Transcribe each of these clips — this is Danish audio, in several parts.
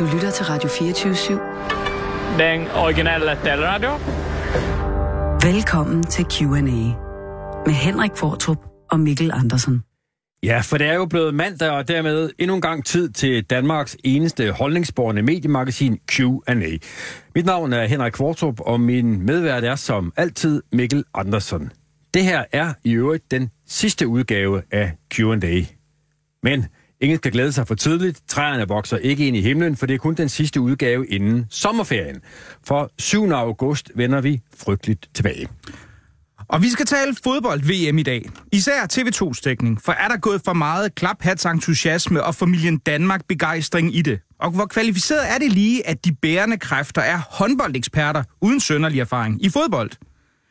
Du lytter til Radio 24-7. Den originale taleradio. Velkommen til Q&A med Henrik Fortrup og Mikkel Andersen. Ja, for det er jo blevet mandag, og dermed endnu en gang tid til Danmarks eneste holdningsborgende mediemagasin Q&A. Mit navn er Henrik Kvartrup, og min medvært er som altid Mikkel Andersen. Det her er i øvrigt den sidste udgave af Q&A. Men ingen skal glæde sig for tidligt. Træerne vokser ikke ind i himlen, for det er kun den sidste udgave inden sommerferien. For 7. august vender vi frygteligt tilbage. Og vi skal tale fodbold-VM i dag. Især TV2's dækning, for er der gået for meget klaphatsentusiasme og familien Danmark-begejstring i det? Og hvor kvalificeret er det lige, at de bærende kræfter er håndboldeksperter uden sønderlig erfaring i fodbold?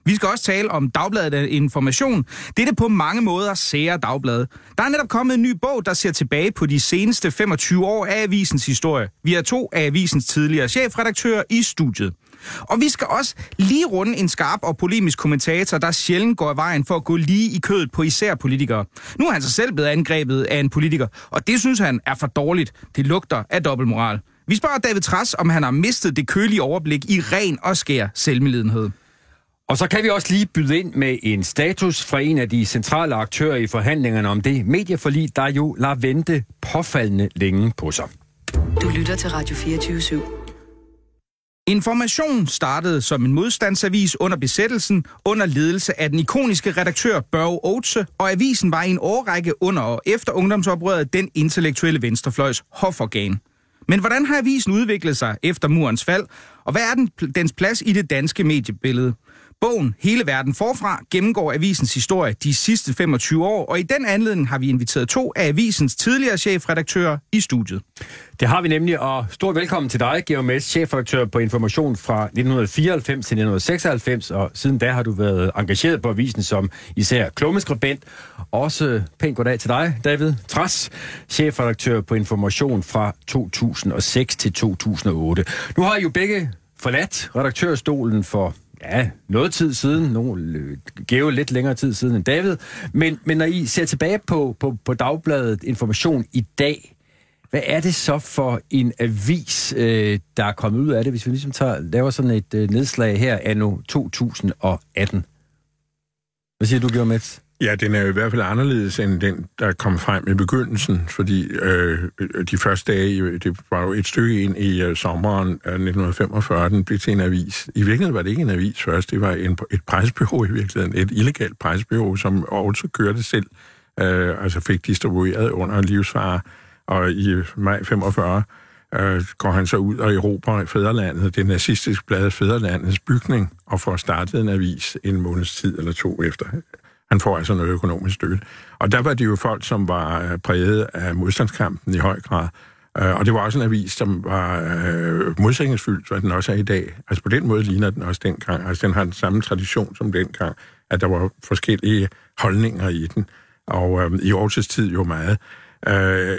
Vi skal også tale om Dagbladet Information. Det er det på mange måder sære Dagbladet. Der er netop kommet en ny bog, der ser tilbage på de seneste 25 år af avisens historie. Vi er to af avisens tidligere chefredaktører i studiet. Og vi skal også lige runde en skarp og polemisk kommentator, der sjældent går af vejen for at gå lige i kødet på især politikere. Nu er han sig selv blevet angrebet af en politiker, og det synes han er for dårligt. Det lugter af dobbeltmoral. Vi spørger David Træs, om han har mistet det kølige overblik i ren og skær selvmedlidenhed. Og så kan vi også lige byde ind med en status fra en af de centrale aktører i forhandlingerne om det medieforlig, der jo lader vente påfaldende længe på sig. Du lytter til Radio 24-7. Information startede som en modstandsavis under besættelsen under ledelse af den ikoniske redaktør Børge Oatse, og avisen var i en årrække under og efter ungdomsoprøret den intellektuelle venstrefløjs hoforgan. Men hvordan har avisen udviklet sig efter murens fald, og hvad er den, dens plads i det danske mediebillede? Bogen Hele verden forfra gennemgår avisens historie de sidste 25 år, og i den anledning har vi inviteret to af avisens tidligere chefredaktører i studiet. Det har vi nemlig, og stort velkommen til dig, Georg Mess, chefredaktør på Information fra 1994 til 1996, og siden da har du været engageret på avisen som især klummeskribent. Også pænt goddag til dig, David Tras, chefredaktør på Information fra 2006 til 2008. Nu har I jo begge forladt redaktørstolen for ja, noget tid siden, nogle øh, gave lidt længere tid siden end David, men, men når I ser tilbage på, på, på Dagbladet Information i dag, hvad er det så for en avis, øh, der er kommet ud af det, hvis vi ligesom tager, laver sådan et øh, nedslag her anno 2018? Hvad siger du, Gjør Ja, den er jo i hvert fald anderledes end den, der kom frem i begyndelsen, fordi øh, øh de første dage, det var jo et stykke ind i øh, sommeren 1945, den blev til en avis. I virkeligheden var det ikke en avis først, det var en, et presbyrå i virkeligheden, et illegalt presbyrå, som også kørte selv, øh, altså fik distribueret under livsfare, og i øh, maj 45 øh, går han så ud og erobrer Fæderlandet, det nazistiske blad Fæderlandets bygning, og får startet en avis en måneds tid eller to efter han får altså noget økonomisk støtte. Og der var det jo folk, som var øh, præget af modstandskampen i høj grad. Øh, og det var også en avis, som var øh, modsætningsfyldt, hvad den også er i dag. Altså på den måde ligner den også dengang. Altså den har den samme tradition som dengang, at der var forskellige holdninger i den. Og øh, i årets tid jo meget. Øh,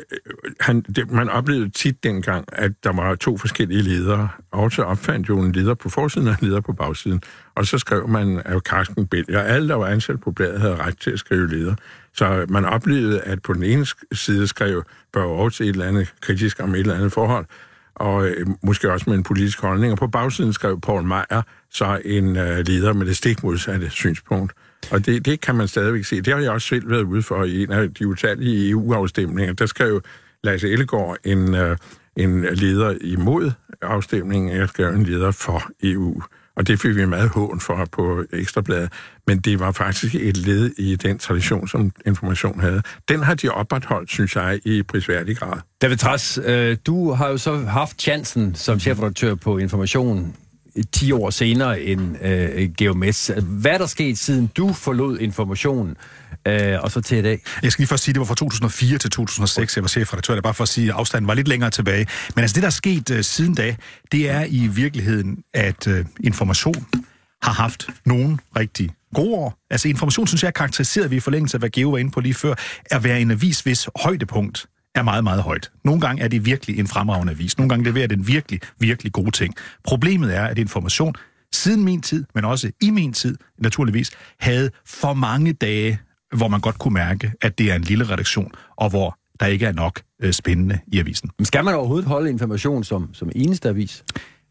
han, det, man oplevede tit dengang, at der var to forskellige ledere. Og så opfandt jo en leder på forsiden og en leder på bagsiden. Og så skrev man af Karsken Bælger. Alle, der var ansat på bladet, havde ret til at skrive leder. Så man oplevede, at på den ene side skrev Børge Aarhus et eller andet kritisk om et eller andet forhold, og øh, måske også med en politisk holdning. Og på bagsiden skrev Paul Meyer så en øh, leder med det stik modsatte synspunkt. Og det, det kan man stadigvæk se. Det har jeg også selv været ude for i en af de utallige EU-afstemninger. Der skrev Lasse Ellegaard en, øh, en leder imod afstemningen, jeg skrev en leder for EU. Og det fik vi meget hån for på Ekstrabladet. Men det var faktisk et led i den tradition, som Information havde. Den har de opretholdt, synes jeg, i prisværdig grad. David Træs, øh, du har jo så haft chancen som chefredaktør på Information 10 år senere end øh, GeoMess. Hvad er der sket, siden du forlod informationen, øh, og så til i dag? Jeg skal lige først sige, det var fra 2004 til 2006, jeg var chefredaktør. Det er bare for at sige, at afstanden var lidt længere tilbage. Men altså det, der er sket øh, siden da, det er i virkeligheden, at øh, information har haft nogen rigtig gode år. Altså information, synes jeg, er karakteriseret vi i forlængelse af, hvad Geo var inde på lige før, at være en avis, hvis højdepunkt er meget, meget højt. Nogle gange er det virkelig en fremragende avis. Nogle gange leverer den virkelig, virkelig gode ting. Problemet er, at information siden min tid, men også i min tid naturligvis, havde for mange dage, hvor man godt kunne mærke, at det er en lille redaktion, og hvor der ikke er nok øh, spændende i avisen. Men skal man overhovedet holde information som, som eneste avis?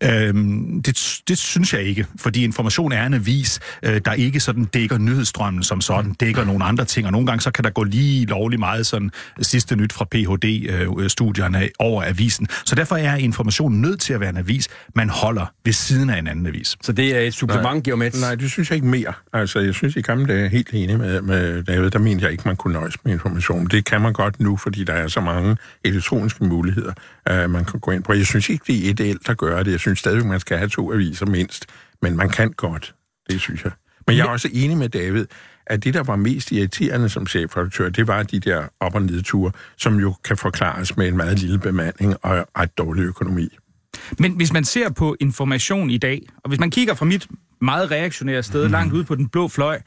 Øhm, det, det synes jeg ikke, fordi information er en avis, øh, der ikke sådan dækker nyhedsstrømmen som sådan, dækker nogle andre ting, og nogle gange så kan der gå lige lovlig meget sådan sidste nyt fra Ph.D.-studierne øh, over avisen. Så derfor er informationen nødt til at være en avis, man holder ved siden af en anden avis. Så det er et supplement, Geomets? Nej, det synes jeg ikke mere. Altså, jeg synes i gamle dage, er helt enig med, med David, der mener jeg ikke, man kunne nøjes med information. Det kan man godt nu, fordi der er så mange elektroniske muligheder, uh, man kan gå ind på. Jeg synes ikke, det er ideelt at gøre det. Jeg synes stadigvæk, man skal have to aviser mindst. Men man kan godt. Det synes jeg. Men jeg er også enig med David, at det, der var mest irriterende som chefredaktør, det var de der op- og nedture, som jo kan forklares med en meget lille bemanding og ret dårlig økonomi. Men hvis man ser på information i dag, og hvis man kigger fra mit meget reaktionære sted mm. langt ude på den blå fløj,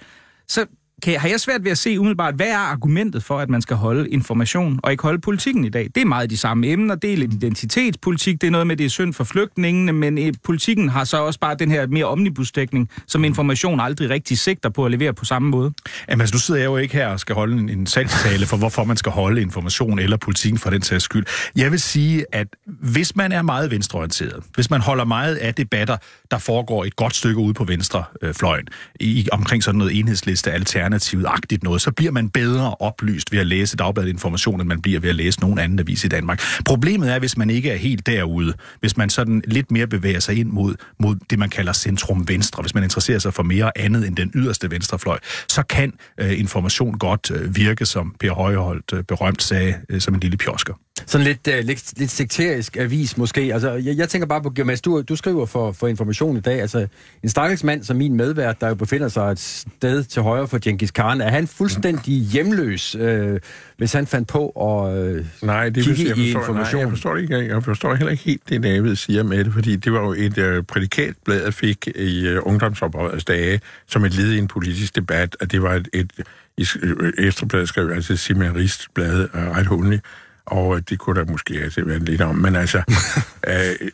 så kan, har jeg svært ved at se umiddelbart, hvad er argumentet for, at man skal holde information og ikke holde politikken i dag? Det er meget de samme emner. Det er lidt identitetspolitik. Det er noget med, det er synd for flygtningene, men eh, politikken har så også bare den her mere omnibusdækning, som information aldrig rigtig sigter på at levere på samme måde. Jamen altså, nu sidder jeg jo ikke her og skal holde en, en salgstale for, hvorfor man skal holde information eller politikken for den sags skyld. Jeg vil sige, at hvis man er meget venstreorienteret, hvis man holder meget af debatter, der foregår et godt stykke ude på venstrefløjen, i, omkring sådan noget enhedsliste alternativet-agtigt noget, så bliver man bedre oplyst ved at læse Dagbladet Information, end man bliver ved at læse nogen anden avis i Danmark. Problemet er, hvis man ikke er helt derude, hvis man sådan lidt mere bevæger sig ind mod, mod det, man kalder centrum-venstre, hvis man interesserer sig for mere andet end den yderste venstrefløj, så kan øh, information godt øh, virke, som Per Højholdt øh, berømt sagde, øh, som en lille pjosker. Sådan lidt, uh, lidt, lidt sekterisk avis måske. Altså, jeg, jeg tænker bare på, Geomas, du, du skriver for, for information i dag. Altså, en stakkels mand som min medvært, der jo befinder sig et sted til højre for Genghis Khan, er han fuldstændig hjemløs, øh, hvis han fandt på at øh, nej, det kigge jeg i forstår, information? Nej, jeg forstår, det ikke, jeg forstår heller ikke helt det, David siger med det, fordi det var jo et øh, prædikatblad, jeg fik i øh, ungdomsoprørets dage, som et led i en politisk debat, at det var et, et i Ekstrabladet skrev altså seminaristblad, øh, ret hundeligt, og det kunne der måske altså være lidt om. Men altså, øh,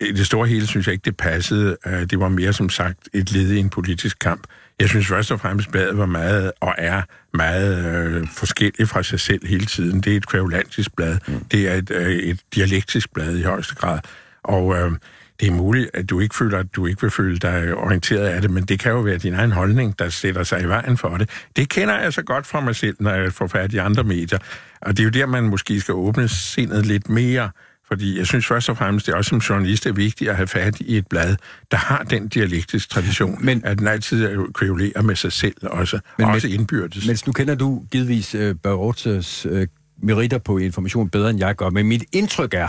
i det store hele synes jeg ikke, det passede. Øh, det var mere som sagt et led i en politisk kamp. Jeg synes først og fremmest, bladet var meget og er meget øh, forskelligt fra sig selv hele tiden. Det er et kvævlantisk blad. Mm. Det er et, øh, et dialektisk blad i højeste grad. Og øh, det er muligt, at du ikke føler, at du ikke vil føle dig orienteret af det, men det kan jo være din egen holdning, der sætter sig i vejen for det. Det kender jeg så godt fra mig selv, når jeg får fat i andre medier. Og det er jo der, man måske skal åbne sindet lidt mere, fordi jeg synes først og fremmest, det er også som journalist er vigtigt at have fat i et blad, der har den dialektiske tradition, men, at den altid kvævlerer med sig selv også, men, og også indbyrdes. Men nu kender du givetvis uh, Barotas uh, meritter på information bedre, end jeg gør, men mit indtryk er,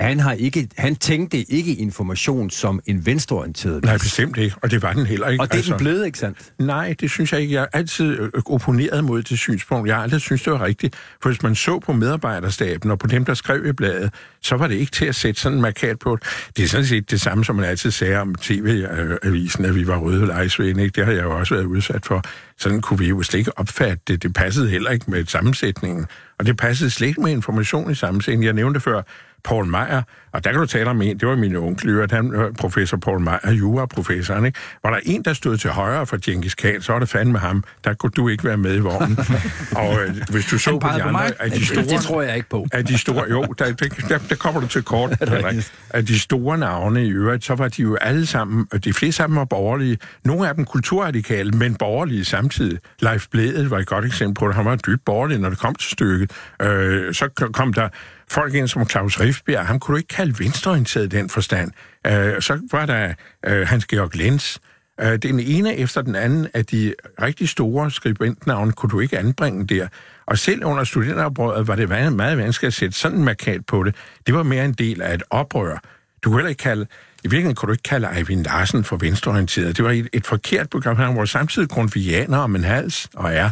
han, har ikke, han tænkte ikke information som en venstreorienteret. Nej, bestemt ikke, og det var den heller ikke. Og det er altså, den blevet, ikke sandt? Nej, det synes jeg ikke. Jeg har altid øh, opponeret mod det synspunkt. Jeg har aldrig synes det var rigtigt. For hvis man så på medarbejderstaben og på dem, der skrev i bladet, så var det ikke til at sætte sådan en markat på. Det er sådan set det samme, som man altid sagde om TV-avisen, at vi var røde lejesvende. Ikke? Det har jeg jo også været udsat for. Sådan kunne vi jo slet ikke opfatte det. Det passede heller ikke med sammensætningen. Og det passede slet ikke med information i sammensætningen. Jeg nævnte før, Paul Meyer, og der kan du tale om en, det var min onkel, at han, professor Paul Meyer, juraprofessoren, ikke? Var der en, der stod til højre for Genghis Khan, så var det fandme ham. Der kunne du ikke være med i vognen. og øh, hvis du så på de andre, af de store... Det tror jeg ikke på. Af de store, jo, der, der, der kommer du til kort. af de store navne i øvrigt, så var de jo alle sammen, og de fleste af dem var borgerlige. Nogle af dem kulturradikale, men borgerlige samtidig. Leif Blædet var et godt eksempel på det. Han var dybt borgerlig, når det kom til stykket. Øh, så kom der folk ind som Claus Riffbjerg, ham kunne du ikke kalde venstreorienteret i den forstand. Øh, så var der øh, Hans Georg Lenz. øh, den ene efter den anden af de rigtig store skribentnavne kunne du ikke anbringe der. Og selv under studenteroprøret var det meget vanskeligt at sætte sådan en markat på det. Det var mere en del af et oprør. Du kunne heller ikke kalde i virkeligheden kunne du ikke kalde Eivind Larsen for venstreorienteret. Det var et, et forkert program. Han var samtidig grundvianer om en hals, og er.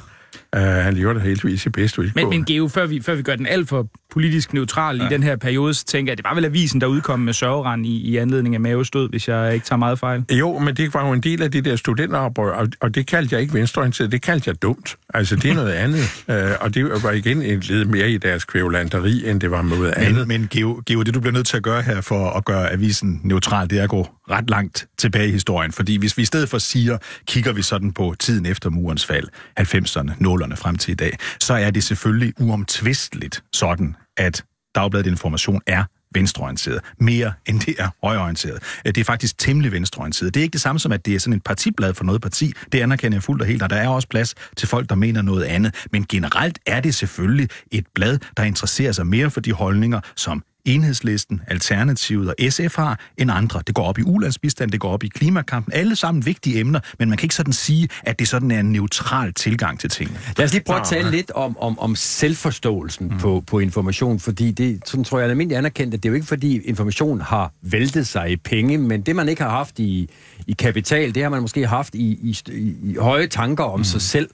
Uh, øh, han lever det heldigvis i bedste Men, men Geo, før vi, før vi gør den alt for politisk neutral ja. i den her periode, så tænker jeg, det var vel avisen, der udkom med sørgerand i, i anledning af Maves død, hvis jeg ikke tager meget fejl. Jo, men det var jo en del af det der studenteroprør, og, og det kaldte jeg ikke venstreorienteret, det kaldte jeg dumt. Altså, det er noget andet. Uh, og det var igen en led mere i deres kvævlanderi, end det var noget men, andet. Men Geo, Geo, det du bliver nødt til at gøre her for at gøre avisen neutral, det er at gå ret langt tilbage i historien. Fordi hvis vi i stedet for siger, kigger vi sådan på tiden efter murens fald, 90'erne, 0'erne, nullerne frem til i dag, så er det selvfølgelig uomtvisteligt sådan, at Dagbladet Information er venstreorienteret. Mere end det er højreorienteret. Det er faktisk temmelig venstreorienteret. Det er ikke det samme som, at det er sådan et partiblad for noget parti. Det anerkender jeg fuldt og helt, og der er også plads til folk, der mener noget andet. Men generelt er det selvfølgelig et blad, der interesserer sig mere for de holdninger, som Enhedslisten, Alternativet og SF har end andre. Det går op i ulandsbistand, det går op i klimakampen. Alle sammen vigtige emner, men man kan ikke sådan sige, at det sådan er en neutral tilgang til tingene. Lad os lige prøve at tale lidt om, om, om selvforståelsen mm. på, på information, fordi det, sådan tror jeg, er almindeligt anerkendt, at det er jo ikke fordi information har væltet sig i penge, men det man ikke har haft i, i kapital, det har man måske haft i, i, i, høje tanker om mm. sig selv.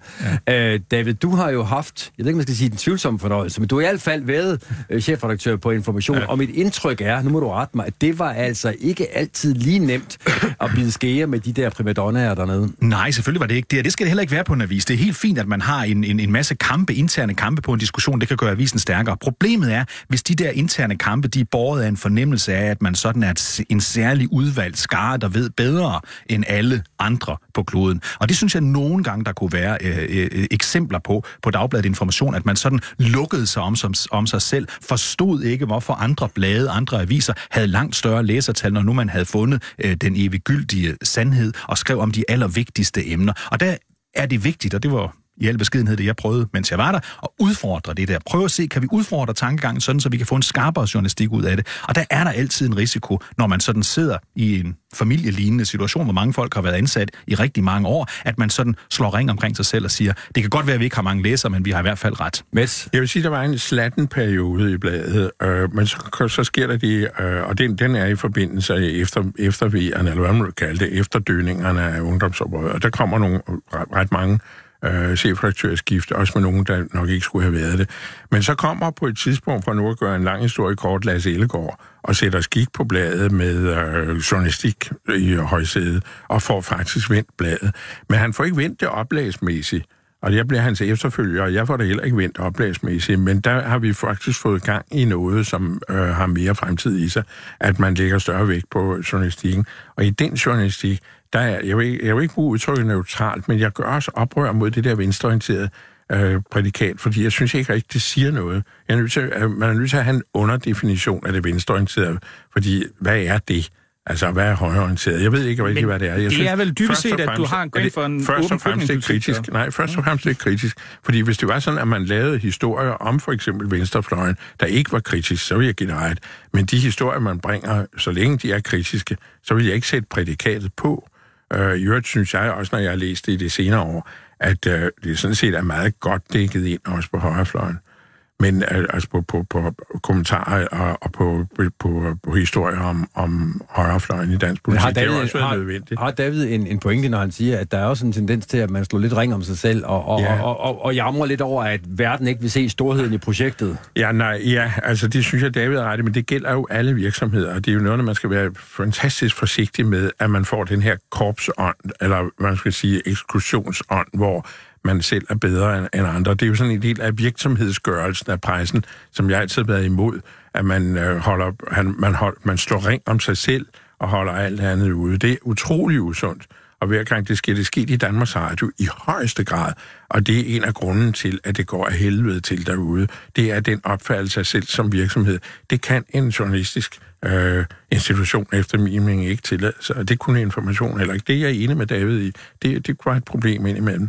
Ja. Øh, David, du har jo haft, jeg ved ikke, man skal sige den tvivlsomme fornøjelse, men du har i hvert fald været øh, chefredaktør på Information, ja. og mit indtryk er, nu må du rette mig, at det var altså ikke altid lige nemt at bide skære med de der primadonnaer dernede. Nej, selvfølgelig var det ikke det, og det skal det heller ikke være på en avis. Det er helt fint, at man har en, en, en masse kampe, interne kampe på en diskussion, det kan gøre avisen stærkere. Problemet er, hvis de der interne kampe, de er båret af en fornemmelse af, at man sådan er en særlig udvalgt skare, der ved bedre end alle andre på kloden. Og det synes jeg nogle gange, der kunne være øh, øh, eksempler på, på Dagbladet Information, at man sådan lukkede sig om, som, om sig selv, forstod ikke, hvorfor andre blade, andre aviser havde langt større læsertal, når nu man havde fundet øh, den eviggyldige sandhed og skrev om de allervigtigste emner. Og der er det vigtigt, og det var i al beskedenhed det, jeg prøvede, mens jeg var der, at udfordre det der. Prøve at se, kan vi udfordre tankegangen sådan, så vi kan få en skarpere journalistik ud af det. Og der er der altid en risiko, når man sådan sidder i en familielignende situation, hvor mange folk har været ansat i rigtig mange år, at man sådan slår ring omkring sig selv og siger, det kan godt være, at vi ikke har mange læsere, men vi har i hvert fald ret. Mets? Jeg vil sige, der var en slatten periode i bladet, øh, men så, så sker der det, øh, og den, den er i forbindelse efter, efter V'erne, eller hvad man vil kalde det, efterdøningerne af ungdomsoprøret, og der kommer nogle ret, ret mange øh, chefredaktørskift, også med nogen, der nok ikke skulle have været det. Men så kommer på et tidspunkt, fra nu at gøre en lang historie kort, Lasse Ellegaard, og sætter skik på bladet med øh, journalistik i højsædet, og får faktisk vendt bladet. Men han får ikke vendt det oplægsmæssigt. Og jeg bliver hans efterfølger, og jeg får det heller ikke vendt oplægsmæssigt, men der har vi faktisk fået gang i noget, som øh, har mere fremtid i sig, at man lægger større vægt på journalistikken. Og i den journalistik, der er, jeg vil, jeg vil ikke bruge udtrykket neutralt, men jeg gør også oprør mod det der venstreorienterede øh, prædikat, fordi jeg synes ikke rigtig, det siger noget. Jeg er nødt til, øh, man er nødt til at have en underdefinition af det venstreorienterede, fordi hvad er det? Altså, hvad er højreorienteret? Jeg ved ikke rigtig, hvad det er. Jeg det er vel dybest set, at du har en det for en Først og fremmest det kritisk. Nej, først og fremmest det kritisk. Fordi hvis det var sådan, at man lavede historier om for eksempel venstrefløjen, der ikke var kritisk, så vil jeg give dig ret. Men de historier, man bringer, så længe de er kritiske, så vil jeg ikke sætte prædikatet på. Øh, I øvrigt synes jeg også, når jeg har læst det i det senere år, at øh, det sådan set er meget godt dækket ind også på højrefløjen. Men øh, altså på, på, på kommentarer og, og på, på, på, på historier om, om højrefløjen i dansk politik, har det David, også været har, nødvendigt. har David en, en pointe, når han siger, at der er også en tendens til, at man slår lidt ring om sig selv og, og, Ja. og, og, og jamrer lidt over, at verden ikke vil se storheden i projektet? Ja, nej, ja, altså det synes jeg, David er ret men det gælder jo alle virksomheder, og det er jo noget, man skal være fantastisk forsigtig med, at man får den her korpsånd, eller man skal sige eksklusionsånd, hvor man selv er bedre end, end andre. Det er jo sådan en del af virksomhedsgørelsen af pressen, som jeg altid har været imod, at man, øh, holder, han, man, hold, man slår ring om sig selv og holder alt andet ude. Det er utrolig usundt. Og hver gang det sker, det sker i Danmarks Radio i højeste grad. Og det er en af grunden til, at det går af helvede til derude. Det er den opfattelse af selv som virksomhed. Det kan en journalistisk øh, institution efter min mening ikke tillade sig. Og det kunne information heller ikke. Det er jeg enig med David i. Det, det kunne et problem indimellem.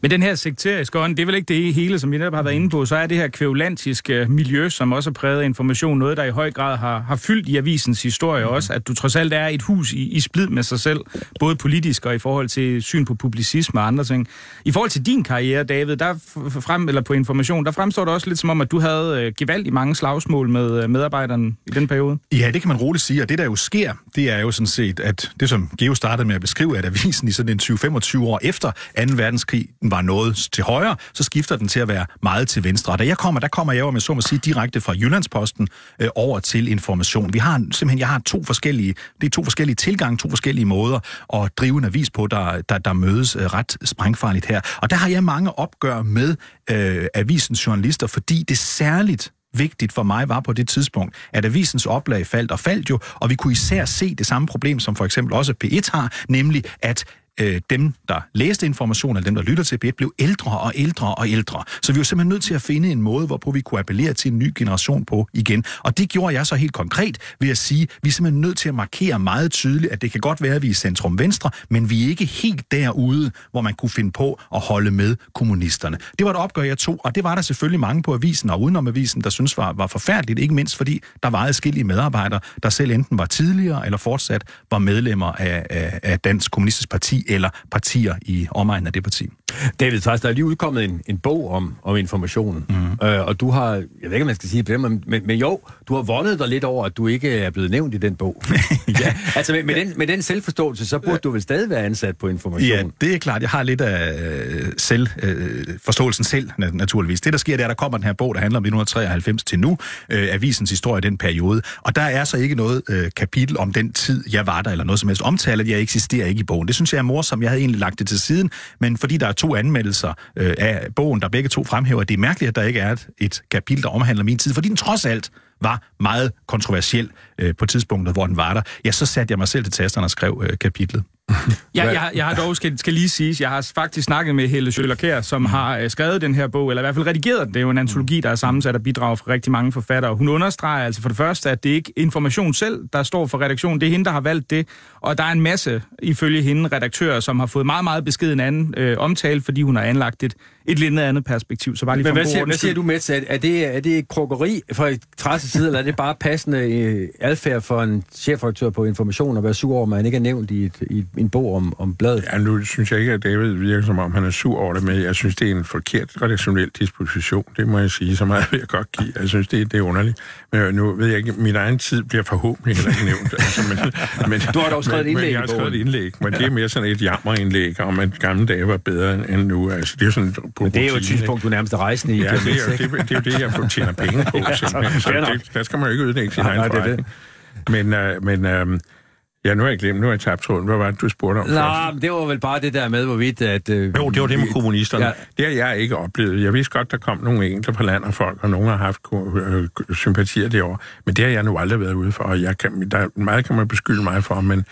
Men den her sekteriske ånd, det er vel ikke det hele, som vi netop har været inde på. Så er det her kvævlantiske miljø, som også er præget af information, noget, der i høj grad har, har fyldt i avisens historie også, at du trods alt er et hus i, i splid med sig selv, både politisk og i forhold til syn på publicisme og andre ting. I forhold til din karriere, David, der frem, eller på information, der fremstår det også lidt som om, at du havde øh, i mange slagsmål med øh, medarbejderne i den periode. Ja, det kan man roligt sige, og det der jo sker, det er jo sådan set, at det som Geo startede med at beskrive, at avisen i sådan en 20-25 år efter 2. verdenskrig var noget til højre, så skifter den til at være meget til venstre. Og da jeg kommer, der kommer jeg jo med så må sige direkte fra Jyllandsposten øh, over til information. Vi har simpelthen, jeg har to forskellige, det er to forskellige tilgange, to forskellige måder at drive en avis på, der, der, der mødes øh, ret sprængfarligt her. Og der har jeg mange opgør med øh, avisens journalister, fordi det særligt vigtigt for mig var på det tidspunkt, at avisens oplag faldt og faldt jo, og vi kunne især se det samme problem, som for eksempel også P1 har, nemlig at øh, dem, der læste information, eller dem, der lytter til B1, blev ældre og ældre og ældre. Så vi var simpelthen nødt til at finde en måde, hvorpå vi kunne appellere til en ny generation på igen. Og det gjorde jeg så helt konkret ved at sige, at vi er simpelthen nødt til at markere meget tydeligt, at det kan godt være, at vi er centrum venstre, men vi er ikke helt derude, hvor man kunne finde på at holde med kommunisterne. Det var et opgør, jeg tog, og det var der selvfølgelig mange på avisen og udenom avisen, der synes var, var forfærdeligt, ikke mindst fordi der var adskillige medarbejdere, der selv enten var tidligere eller fortsat var medlemmer af, af, af Dansk Kommunistisk Parti eller partier i omegnen af det parti. David Træs, der er lige udkommet en, en bog om, om informationen, mm. øh, og du har, jeg ved ikke, om man skal sige det, men, men, men jo, du har vundet dig lidt over, at du ikke er blevet nævnt i den bog. ja. Altså med, med, den, med den selvforståelse, så burde du vel stadig være ansat på information. Ja, det er klart. Jeg har lidt af øh, selv, øh, forståelsen selv, naturligvis. Det, der sker, det er, at der kommer den her bog, der handler om 1993 til nu, øh, avisens historie i den periode. Og der er så ikke noget øh, kapitel om den tid, jeg var der, eller noget som helst omtale, jeg eksisterer ikke i bogen. Det synes jeg er morsomt. Jeg havde egentlig lagt det til siden, men fordi der er to anmeldelser øh, af bogen, der begge to fremhæver, at det er mærkeligt, at der ikke er et, et kapitel, der omhandler min tid, fordi den trods alt var meget kontroversiel øh, på tidspunktet, hvor den var der, ja, så satte jeg mig selv til tasterne og skrev øh, kapitlet. Ja, jeg, jeg har dog, skal, skal lige sige, jeg har faktisk snakket med Helle Schøller som mm. har øh, skrevet den her bog, eller i hvert fald redigeret den. Det er jo en antologi, der er sammensat af bidrag fra rigtig mange forfattere. Hun understreger altså for det første, at det ikke er information selv, der står for redaktion. Det er hende, der har valgt det. Og der er en masse, ifølge hende, redaktører, som har fået meget, meget beskeden anden øh, omtale, fordi hun har anlagt et, et lidt andet perspektiv. Så bare lige Men hvad siger, hvad siger du, Mets? Er, er, det, er det krukkeri fra Trasses side, eller er det bare passende øh, adfærd for en chefredaktør på information at være sur over, at man ikke er nævnt i, et, i en bog om, om bladet? Ja, nu synes jeg ikke, at David virker som om, han er sur over det, men jeg synes, det er en forkert redaktionel disposition. Det må jeg sige, så meget vil jeg godt give. Jeg synes, det, det er underligt. Men nu ved jeg ikke, min egen tid bliver forhåbentlig heller ikke nævnt. Altså, men, men, du har dog skrevet et indlæg men, jeg har skrevet et indlæg, men det er mere sådan et jammerindlæg om, at gamle dage var bedre end nu. Altså, det er sådan men det er jo et synspunkt, du nærmest er rejsende i. Ja, det er, det, det er jo det, jeg tjener penge på. ja, så, så det, der skal man jo ikke ødelægge sin egen forretning. Men, uh, men uh, Ja, nu har jeg glemt, nu har jeg tabt tråden. Hvad var det, du spurgte om Nå, først? det var vel bare det der med, hvorvidt at... Øh, jo, det var det med kommunisterne. Ja. Det har jeg ikke oplevet. Jeg vidste godt, der kom nogle enkelte fra land og folk, og nogle har haft øh, sympatier derovre. Men det har jeg nu aldrig været ude for, og jeg kan, der, meget kan man beskylde mig for, men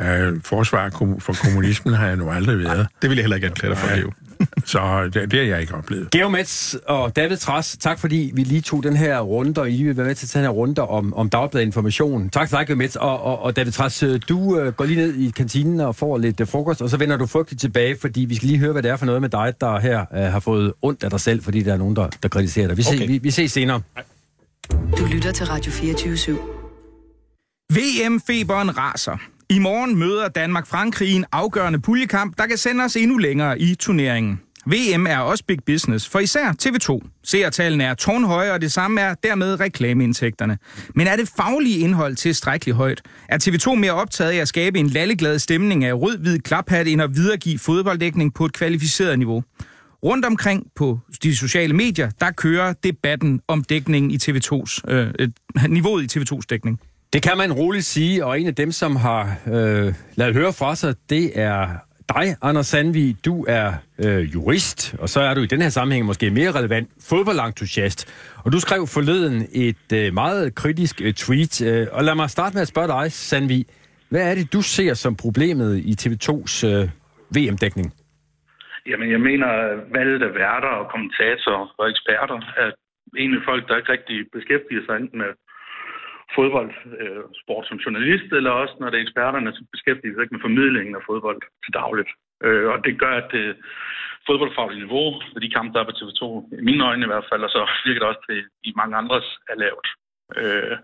øh, forsvar for kommunismen har jeg nu aldrig været. Ja, det vil jeg heller ikke anklage dig for, Geo. Så det, det har jeg ikke oplevet. Geo Metz og David Tras, tak fordi vi lige tog den her runde, og I vil være med til at tage den her runde om, om Dagbladet Information. Tak til dig, Geo Metz. Og, og, og David Tras, øh, du uh, går lige ned i kantinen og får lidt uh, frokost, og så vender du frygteligt tilbage, fordi vi skal lige høre, hvad det er for noget med dig, der her uh, har fået ondt af dig selv, fordi der er nogen, der, der kritiserer dig. Vi, okay. ses, vi, vi ses senere. Du lytter til Radio 24 /7. VM-feberen raser. I morgen møder Danmark Frankrig i en afgørende puljekamp, der kan sende os endnu længere i turneringen. VM er også big business, for især TV2. Seertallene er tårnhøje, og det samme er dermed reklameindtægterne. Men er det faglige indhold tilstrækkeligt højt? Er TV2 mere optaget af at skabe en lalleglad stemning af rød-hvid klaphat, end at videregive fodbolddækning på et kvalificeret niveau? Rundt omkring på de sociale medier, der kører debatten om dækningen i TV2's, øh, niveauet i TV2's dækning. Det kan man roligt sige, og en af dem, som har øh, lavet høre fra sig, det er dig, Anders Sandvig. Du er øh, jurist, og så er du i den her sammenhæng måske mere relevant fodboldentusiast. Og du skrev forleden et øh, meget kritisk øh, tweet. Øh, og lad mig starte med at spørge dig, Sandvig. Hvad er det, du ser som problemet i TV2's øh, VM-dækning? Jamen, jeg mener, valgte værter og kommentatorer og eksperter er egentlig folk, der ikke rigtig beskæftiger sig enten med fodboldsport øh, som journalist, eller også når det er eksperterne, som beskæftiger sig med formidlingen af fodbold til dagligt. Øh, og det gør, at det fodboldfaglige niveau ved de kampe, der er på TV2, i mine øjne i hvert fald, og så virker det også til i mange andres, er lavt. Øh,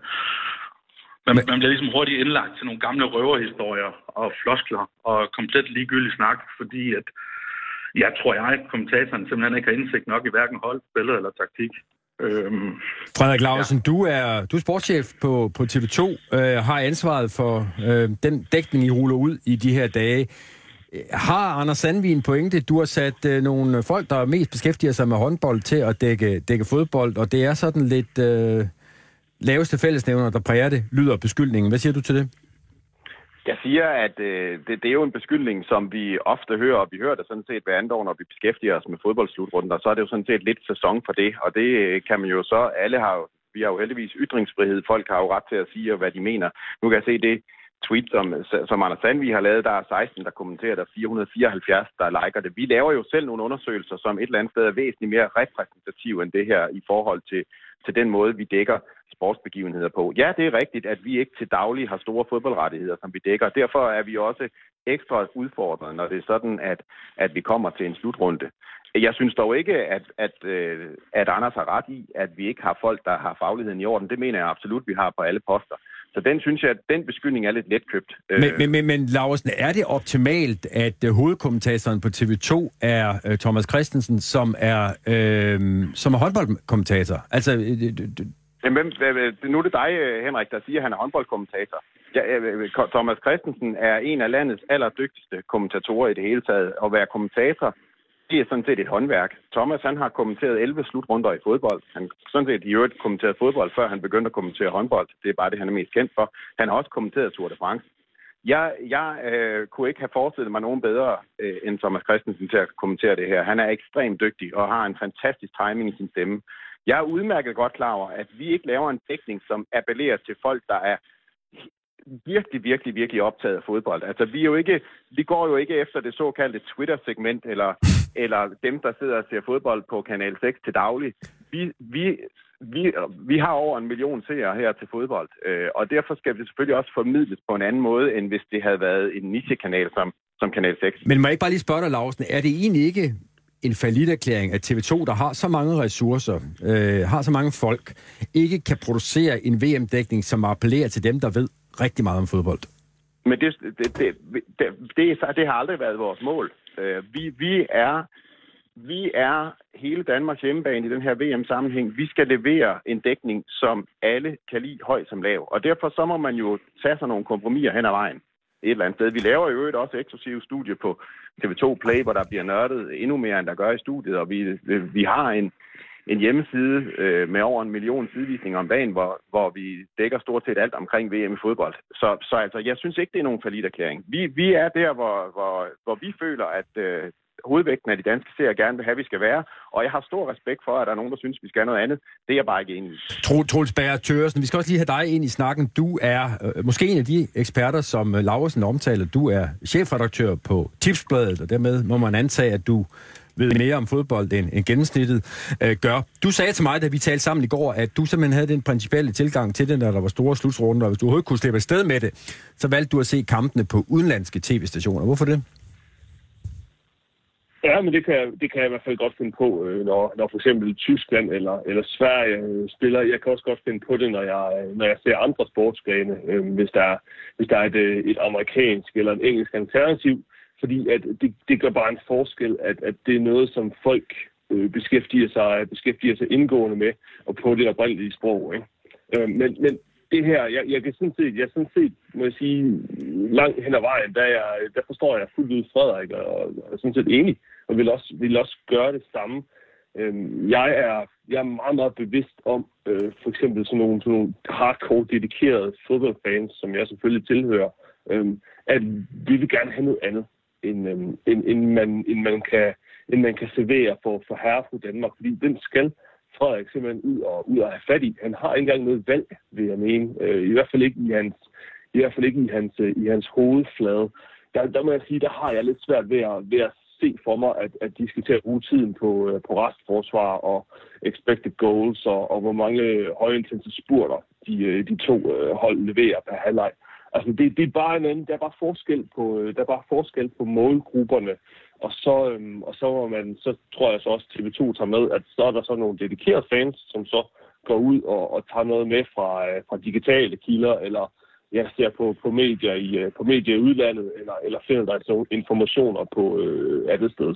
man, man bliver ligesom hurtigt indlagt til nogle gamle røverhistorier og floskler og komplet ligegyldig snak, fordi at jeg tror jeg, at kommentatoren simpelthen ikke har indsigt nok i hverken hold, spillet eller taktik. Øhm, Frederik Larsen, ja. du, er, du er sportschef på, på TV2, øh, har ansvaret for øh, den dækning, I ruller ud i de her dage. Har Anders Sandvin en pointe? Du har sat øh, nogle folk, der mest beskæftiger sig med håndbold, til at dække, dække fodbold, og det er sådan lidt øh, laveste fællesnævner, der præger det, lyder beskyldningen. Hvad siger du til det? Jeg siger, at øh, det, det er jo en beskyldning, som vi ofte hører, og vi hører det sådan set hver andet år, når vi beskæftiger os med fodboldslutrunden, og så er det jo sådan set lidt sæson for det, og det øh, kan man jo så, alle har jo, vi har jo heldigvis ytringsfrihed, folk har jo ret til at sige, hvad de mener. Nu kan jeg se det, tweet, som, som Anders Sandvig har lavet, der er 16, der kommenterer, der er 474, der liker det. Vi laver jo selv nogle undersøgelser, som et eller andet sted er væsentligt mere repræsentative end det her i forhold til, til den måde, vi dækker sportsbegivenheder på. Ja, det er rigtigt, at vi ikke til daglig har store fodboldrettigheder, som vi dækker. Derfor er vi også ekstra udfordret, når det er sådan, at, at vi kommer til en slutrunde. Jeg synes dog ikke, at, at, øh, at Anders har ret i, at vi ikke har folk, der har fagligheden i orden. Det mener jeg absolut, vi har på alle poster. Så den synes jeg, at den beskyldning er lidt letkøbt. Men, men, men, men Laursen, er det optimalt, at uh, hovedkommentatoren på TV2 er uh, Thomas Christensen, som er, uh, som er håndboldkommentator? Altså, uh, Jamen, nu er det dig, Henrik, der siger, at han er håndboldkommentator. Ja, Thomas Christensen er en af landets allerdygtigste kommentatorer i det hele taget. At være kommentator det er sådan set et håndværk. Thomas han har kommenteret 11 slutrunder i fodbold. Han sådan set i øvrigt kommenteret fodbold, før han begyndte at kommentere håndbold. Det er bare det, han er mest kendt for. Han har også kommenteret Tour de France. Jeg, jeg øh, kunne ikke have forestillet mig nogen bedre øh, end Thomas Christensen til at kommentere det her. Han er ekstremt dygtig og har en fantastisk timing i sin stemme. Jeg er udmærket godt klar over, at vi ikke laver en dækning, som appellerer til folk, der er virkelig, virkelig, virkelig optaget af fodbold. Altså, vi, er jo ikke, vi går jo ikke efter det såkaldte Twitter-segment, eller, eller dem, der sidder og ser fodbold på Kanal 6 til daglig. Vi, vi, vi, vi har over en million seere her til fodbold, øh, og derfor skal det selvfølgelig også formidles på en anden måde, end hvis det havde været en niche-kanal som, som Kanal 6. Men må jeg ikke bare lige spørge dig, Lausen, er det egentlig ikke en erklæring, at TV2, der har så mange ressourcer, øh, har så mange folk, ikke kan producere en VM-dækning, som appellerer til dem, der ved rigtig meget om fodbold. Men det, det, det, det, det, det har aldrig været vores mål. Øh, vi, vi er vi er hele Danmarks hjemmebane i den her VM-sammenhæng. Vi skal levere en dækning, som alle kan lide høj som lav. Og derfor så må man jo tage sig nogle kompromiser hen ad vejen et eller andet sted. Vi laver jo et også eksklusivt studie på TV2 Play, hvor der bliver nørdet endnu mere, end der gør i studiet. Og vi, vi har en, en hjemmeside øh, med over en million sidevisninger om dagen, hvor, hvor vi dækker stort set alt omkring VM i fodbold. Så, så altså, jeg synes ikke, det er nogen erklæring. Vi, vi er der, hvor, hvor, hvor vi føler, at øh, hovedvægten af de danske serier gerne vil have, at vi skal være. Og jeg har stor respekt for, at der er nogen, der synes, vi skal have noget andet. Det er jeg bare ikke enig i. Troels Bager Tøresen, vi skal også lige have dig ind i snakken. Du er øh, måske en af de eksperter, som øh, Laursen omtaler. Du er chefredaktør på Tipsbladet, og dermed må man antage, at du ved mere om fodbold end, end gennemsnittet øh, gør. Du sagde til mig, da vi talte sammen i går, at du simpelthen havde den principielle tilgang til det, når der var store slutsrunder, og hvis du overhovedet kunne slippe afsted med det, så valgte du at se kampene på udenlandske tv-stationer. Hvorfor det? Ja, men det kan, det kan jeg i hvert fald godt finde på, øh, når, når for eksempel Tyskland eller, eller Sverige øh, spiller. Jeg kan også godt finde på det, når jeg, øh, når jeg ser andre sportsgrene. Hvis der, hvis der er et, et amerikansk eller et engelsk alternativ, fordi at det, det gør bare en forskel, at, at det er noget, som folk øh, beskæftiger, sig, beskæftiger sig indgående med, og på det oprindelige sprog. Ikke? Øh, men, men det her, jeg, jeg kan sådan set, jeg sådan set, må jeg sige, langt hen ad vejen, der, jeg, der forstår jeg fuldt ud Frederik, og, og er sådan set enig, og vil også, vil også gøre det samme. Øh, jeg, er, jeg er meget, meget bevidst om, øh, for eksempel sådan nogle, sådan nogle hardcore dedikerede fodboldfans, som jeg selvfølgelig tilhører, øh, at vi vil gerne have noget andet end, øhm, end, end, man, end, man, kan, end man kan servere for, for herrefru Danmark, fordi den skal Frederik simpelthen ud og, ud og have fat i. Han har ikke engang noget valg, vil jeg mene. Øh, I hvert fald ikke i hans, i hvert fald ikke i hans, øh, i hans hovedflade. Der, der må jeg sige, der har jeg lidt svært ved at, ved at se for mig, at, at de skal til at bruge tiden på, øh, på restforsvar og expected goals, og, og hvor mange højintensive spurter de, øh, de to hold leverer per halvleg. Altså, det, det er bare en anden, der er bare forskel på, øh, der er bare forskel på målgrupperne. Og så, øhm, og så, må man, så tror jeg så også, TV2 tager med, at så er der så nogle dedikerede fans, som så går ud og, og tager noget med fra, øh, fra digitale kilder, eller jeg ser på, på medier i øh, på medier i udlandet, eller, eller finder der så informationer på øh, andet sted.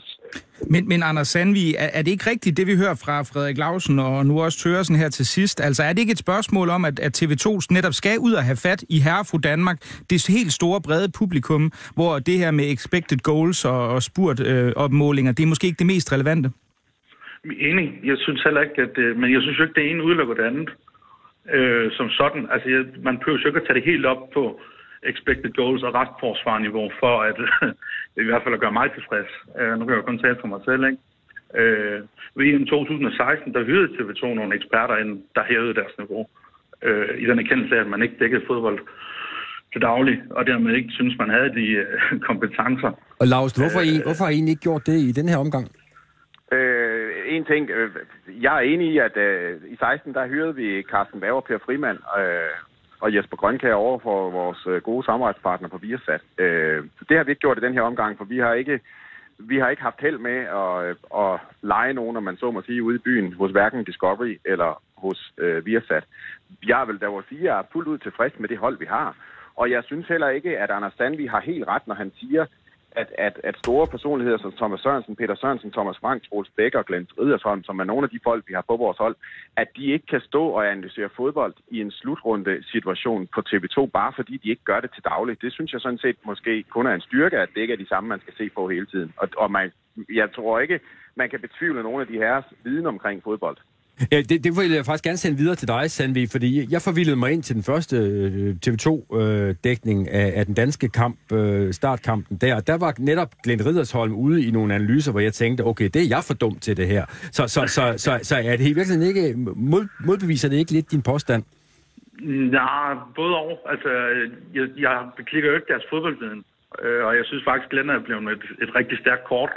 Men, men Anders Sandvig, er, er det ikke rigtigt, det vi hører fra Frederik Lausen og nu også Tøresen her til sidst? Altså er det ikke et spørgsmål om, at, at TV2 netop skal ud og have fat i herrefru Danmark, det helt store brede publikum, hvor det her med expected goals og, og spurt øh, opmålinger, det er måske ikke det mest relevante? Enig. Jeg synes heller ikke, at det, men jeg synes jo ikke, det ene udelukker det andet øh, som sådan. Altså, jeg, man behøver jo ikke at tage det helt op på expected goals og restforsvarniveau for at i hvert fald at gøre mig tilfreds. Øh, nu kan jeg jo kun tale for mig selv, ikke? Øh, VM 2016, der hyrede TV2 nogle eksperter ind, der hævede deres niveau. Øh, I den erkendelse af, at man ikke dækkede fodbold til daglig, og dermed ikke synes, man havde de øh, kompetencer. Og Lars, hvorfor, I, hvorfor har I egentlig ikke gjort det i den her omgang? En ting, øh, jeg er enig i, at øh, i 16, der hyrede vi Carsten Bager, Per Frimand øh, og Jesper Grønkær over for vores øh, gode samarbejdspartner på Viasat. Øh, det har vi ikke gjort i den her omgang, for vi har ikke, vi har ikke haft held med at, øh, at lege nogen, når man så må sige, ude i byen hos hverken Discovery eller hos øh, Viasat. Jeg vil da sige, at jeg er fuldt ud tilfreds med det hold, vi har. Og jeg synes heller ikke, at Anders Sandvig har helt ret, når han siger, at, at, at store personligheder som Thomas Sørensen, Peter Sørensen, Thomas Frank, Troels Bækker og Glenn Riddersholm, som er nogle af de folk, vi har på vores hold, at de ikke kan stå og analysere fodbold i en slutrunde situation på TV2, bare fordi de ikke gør det til daglig. Det synes jeg sådan set måske kun er en styrke, at det ikke er de samme, man skal se på hele tiden. Og, og man, jeg tror ikke, man kan betvivle nogle af de herres viden omkring fodbold. Ja, det, det vil jeg faktisk gerne sende videre til dig, Sandvi, fordi jeg forvildede mig ind til den første øh, TV2-dækning øh, af, af den danske kamp, øh, startkampen der. Der var netop Glenn Riddersholm ude i nogle analyser, hvor jeg tænkte, okay, det er jeg for dum til det her. Så, så, så, så, så er det i virkeligheden ikke, mod, modbeviser det ikke lidt din påstand? Ja, både og. Altså, jeg, jeg beklikker jo ikke deres fodboldviden, og jeg synes faktisk, Glenn er blevet et, et rigtig stærkt kort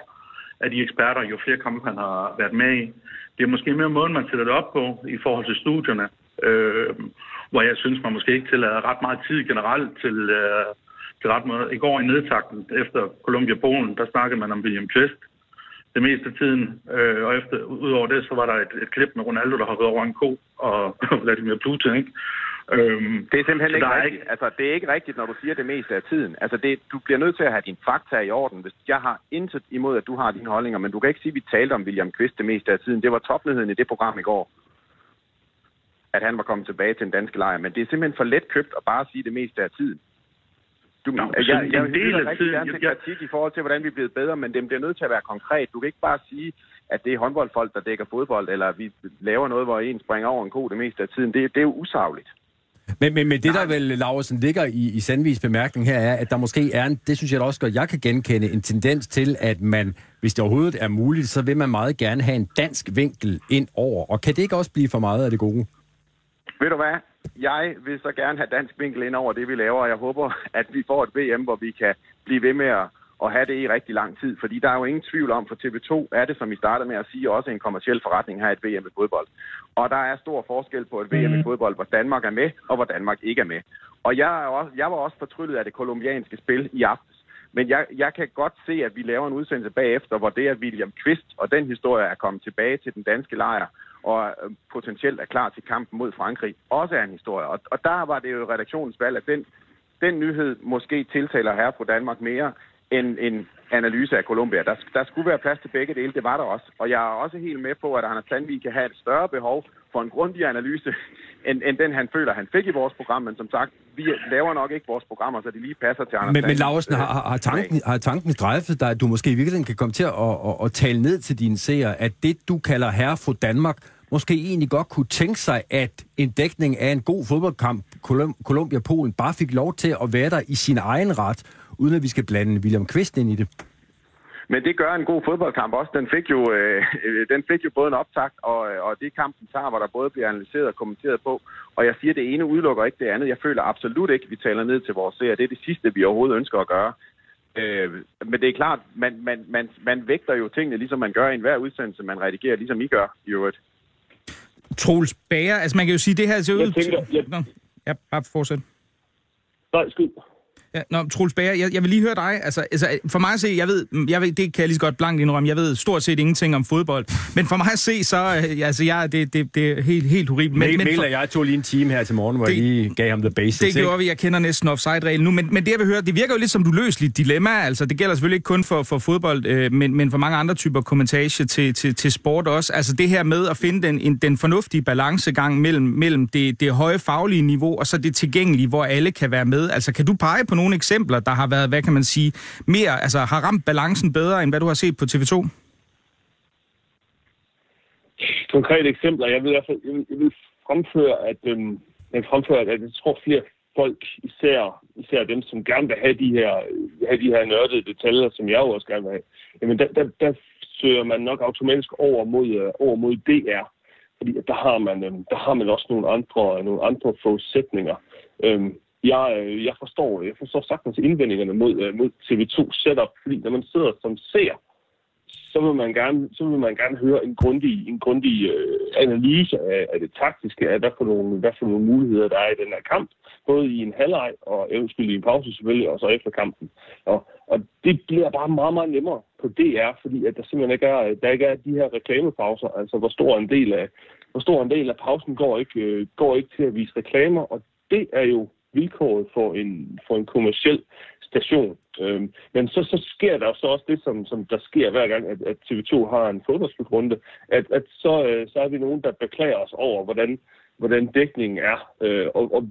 af de eksperter, jo flere kampe han har været med i. Det er måske mere måden, man sætter det op på i forhold til studierne, øh, hvor jeg synes, man måske ikke tillader ret meget tid generelt til, øh, til ret meget. I går i nedtakten efter Columbia-Polen, der snakkede man om William Kvist det meste af tiden. Øh, og efter, udover det, så var der et, et klip med Ronaldo, der hoppede over en ko, og Vladimir Putin, ikke? Øhm, det er simpelthen ikke rigtigt. Er... Altså, det er ikke rigtigt, når du siger det meste af tiden. Altså, det, du bliver nødt til at have dine fakta i orden. Hvis jeg har intet imod, at du har dine holdninger, men du kan ikke sige, at vi talte om William Kvist det meste af tiden. Det var topnyheden i det program i går, at han var kommet tilbage til den danske lejr. Men det er simpelthen for let købt at bare sige det meste af tiden. Du, Nå, jeg, jeg, jeg vil rigtig tiden, gerne til kritik i forhold til, hvordan vi er blevet bedre, men det bliver nødt til at være konkret. Du kan ikke bare sige, at det er håndboldfolk, der dækker fodbold, eller vi laver noget, hvor en springer over en ko det meste af tiden. Det, det er jo usagligt. Men, men, men det, der vel, Laursen, ligger i, i Sandvis bemærkning her, er, at der måske er en, det synes jeg også godt, jeg kan genkende, en tendens til, at man, hvis det overhovedet er muligt, så vil man meget gerne have en dansk vinkel ind over. Og kan det ikke også blive for meget af det gode? Ved du hvad? Jeg vil så gerne have dansk vinkel ind over det, vi laver, og jeg håber, at vi får et VM, hvor vi kan blive ved med at at have det i rigtig lang tid. Fordi der er jo ingen tvivl om, for TV2 er det, som vi startede med at sige, også en kommersiel forretning her et VM i fodbold. Og der er stor forskel på et VM i mhm. fodbold, hvor Danmark er med, og hvor Danmark ikke er med. Og jeg, er også, jeg var også fortryllet af det kolumbianske spil i aftes. Men jeg, jeg kan godt se, at vi laver en udsendelse bagefter, hvor det er William Kvist og den historie er kommet tilbage til den danske lejr, og øh, potentielt er klar til kampen mod Frankrig, også er en historie. Og, og der var det jo redaktionens valg, at den, den nyhed måske tiltaler her på Danmark mere, en, en analyse af Colombia. Der, der skulle være plads til begge dele, det var der også. Og jeg er også helt med på, at Anders Sandvig kan have et større behov for en grundig analyse, end, end den han føler, han fik i vores program. Men som sagt, vi laver nok ikke vores programmer, så de lige passer til Anders Men, men Laursen, har, har, tanken, har tanken strejfet dig, at du måske i virkeligheden kan komme til at, at, at, at tale ned til dine seere, at det, du kalder herre fra Danmark, måske egentlig godt kunne tænke sig, at en dækning af en god fodboldkamp, Colombia-Polen, bare fik lov til at være der i sin egen ret, uden at vi skal blande William Kvist ind i det. Men det gør en god fodboldkamp også. Den fik jo, øh, den fik jo både en optakt, og, og det kampen tager, hvor der både bliver analyseret og kommenteret på. Og jeg siger, at det ene udelukker ikke det andet. Jeg føler absolut ikke, at vi taler ned til vores seere. Det er det sidste, vi overhovedet ønsker at gøre. Øh, men det er klart, man, man, man, man vægter jo tingene, ligesom man gør i enhver udsendelse, man redigerer, ligesom I gør i øvrigt. Troels Bager, altså man kan jo sige, det her ser ud... Jeg tænker, jeg... Nå, ja, bare fortsæt. Nej, skyld. Ja, nå, Troels Bager, jeg, jeg vil lige høre dig. Altså, altså, for mig at se, jeg ved, jeg ved, det kan jeg lige så godt blankt indrømme, jeg ved stort set ingenting om fodbold. Men for mig at se, så øh, altså, jeg, det, det, det er helt, helt horribelt. Men, men for, jeg tog lige en time her til morgen, hvor det, jeg lige gav ham the basics. Det gjorde vi, jeg kender næsten offside-reglen nu. Men, men det, jeg vil høre, det virker jo lidt som du løseligt dilemma. Altså, det gælder selvfølgelig ikke kun for, for fodbold, øh, men, men for mange andre typer kommentage til, til, til sport også. Altså det her med at finde den, en, den fornuftige balancegang mellem, mellem det, det høje faglige niveau og så det tilgængelige, hvor alle kan være med. Altså kan du pege på nogle eksempler, der har været, hvad kan man sige, mere, altså har ramt balancen bedre, end hvad du har set på TV2? Konkrete eksempler, jeg vil i hvert fald jeg vil, jeg vil fremføre, at, øhm, jeg vil fremføre, at jeg tror flere folk, især, især dem, som gerne vil have de her, have de her nørdede detaljer, som jeg også gerne vil have, jamen der, der, der søger man nok automatisk over mod, øh, over mod DR. Fordi der har man, øhm, der har man også nogle andre, nogle andre forudsætninger. Øhm, jeg, øh, jeg, forstår, jeg forstår sagtens indvendingerne mod, øh, mod TV2 setup, fordi når man sidder som ser, så vil man gerne, så vil man gerne høre en grundig, en grundig øh, analyse af, af det taktiske, af hvad for, nogle, hvad for nogle muligheder der er i den her kamp, både i en halvleg og eventuelt i en pause selvfølgelig, og så efter kampen. Og, og det bliver bare meget, meget nemmere på DR, fordi at der simpelthen ikke er, der ikke er de her reklamepauser, altså hvor stor en del af, hvor stor en del af pausen går ikke, øh, går ikke til at vise reklamer, og det er jo vilkåret for en, for en kommersiel station. Øhm, men så, så sker der så også det, som, som der sker hver gang, at, at TV2 har en fodboldslutrunde, at, at så, øh, så er vi nogen, der beklager os over, hvordan, hvordan dækningen er. Øh, og, og,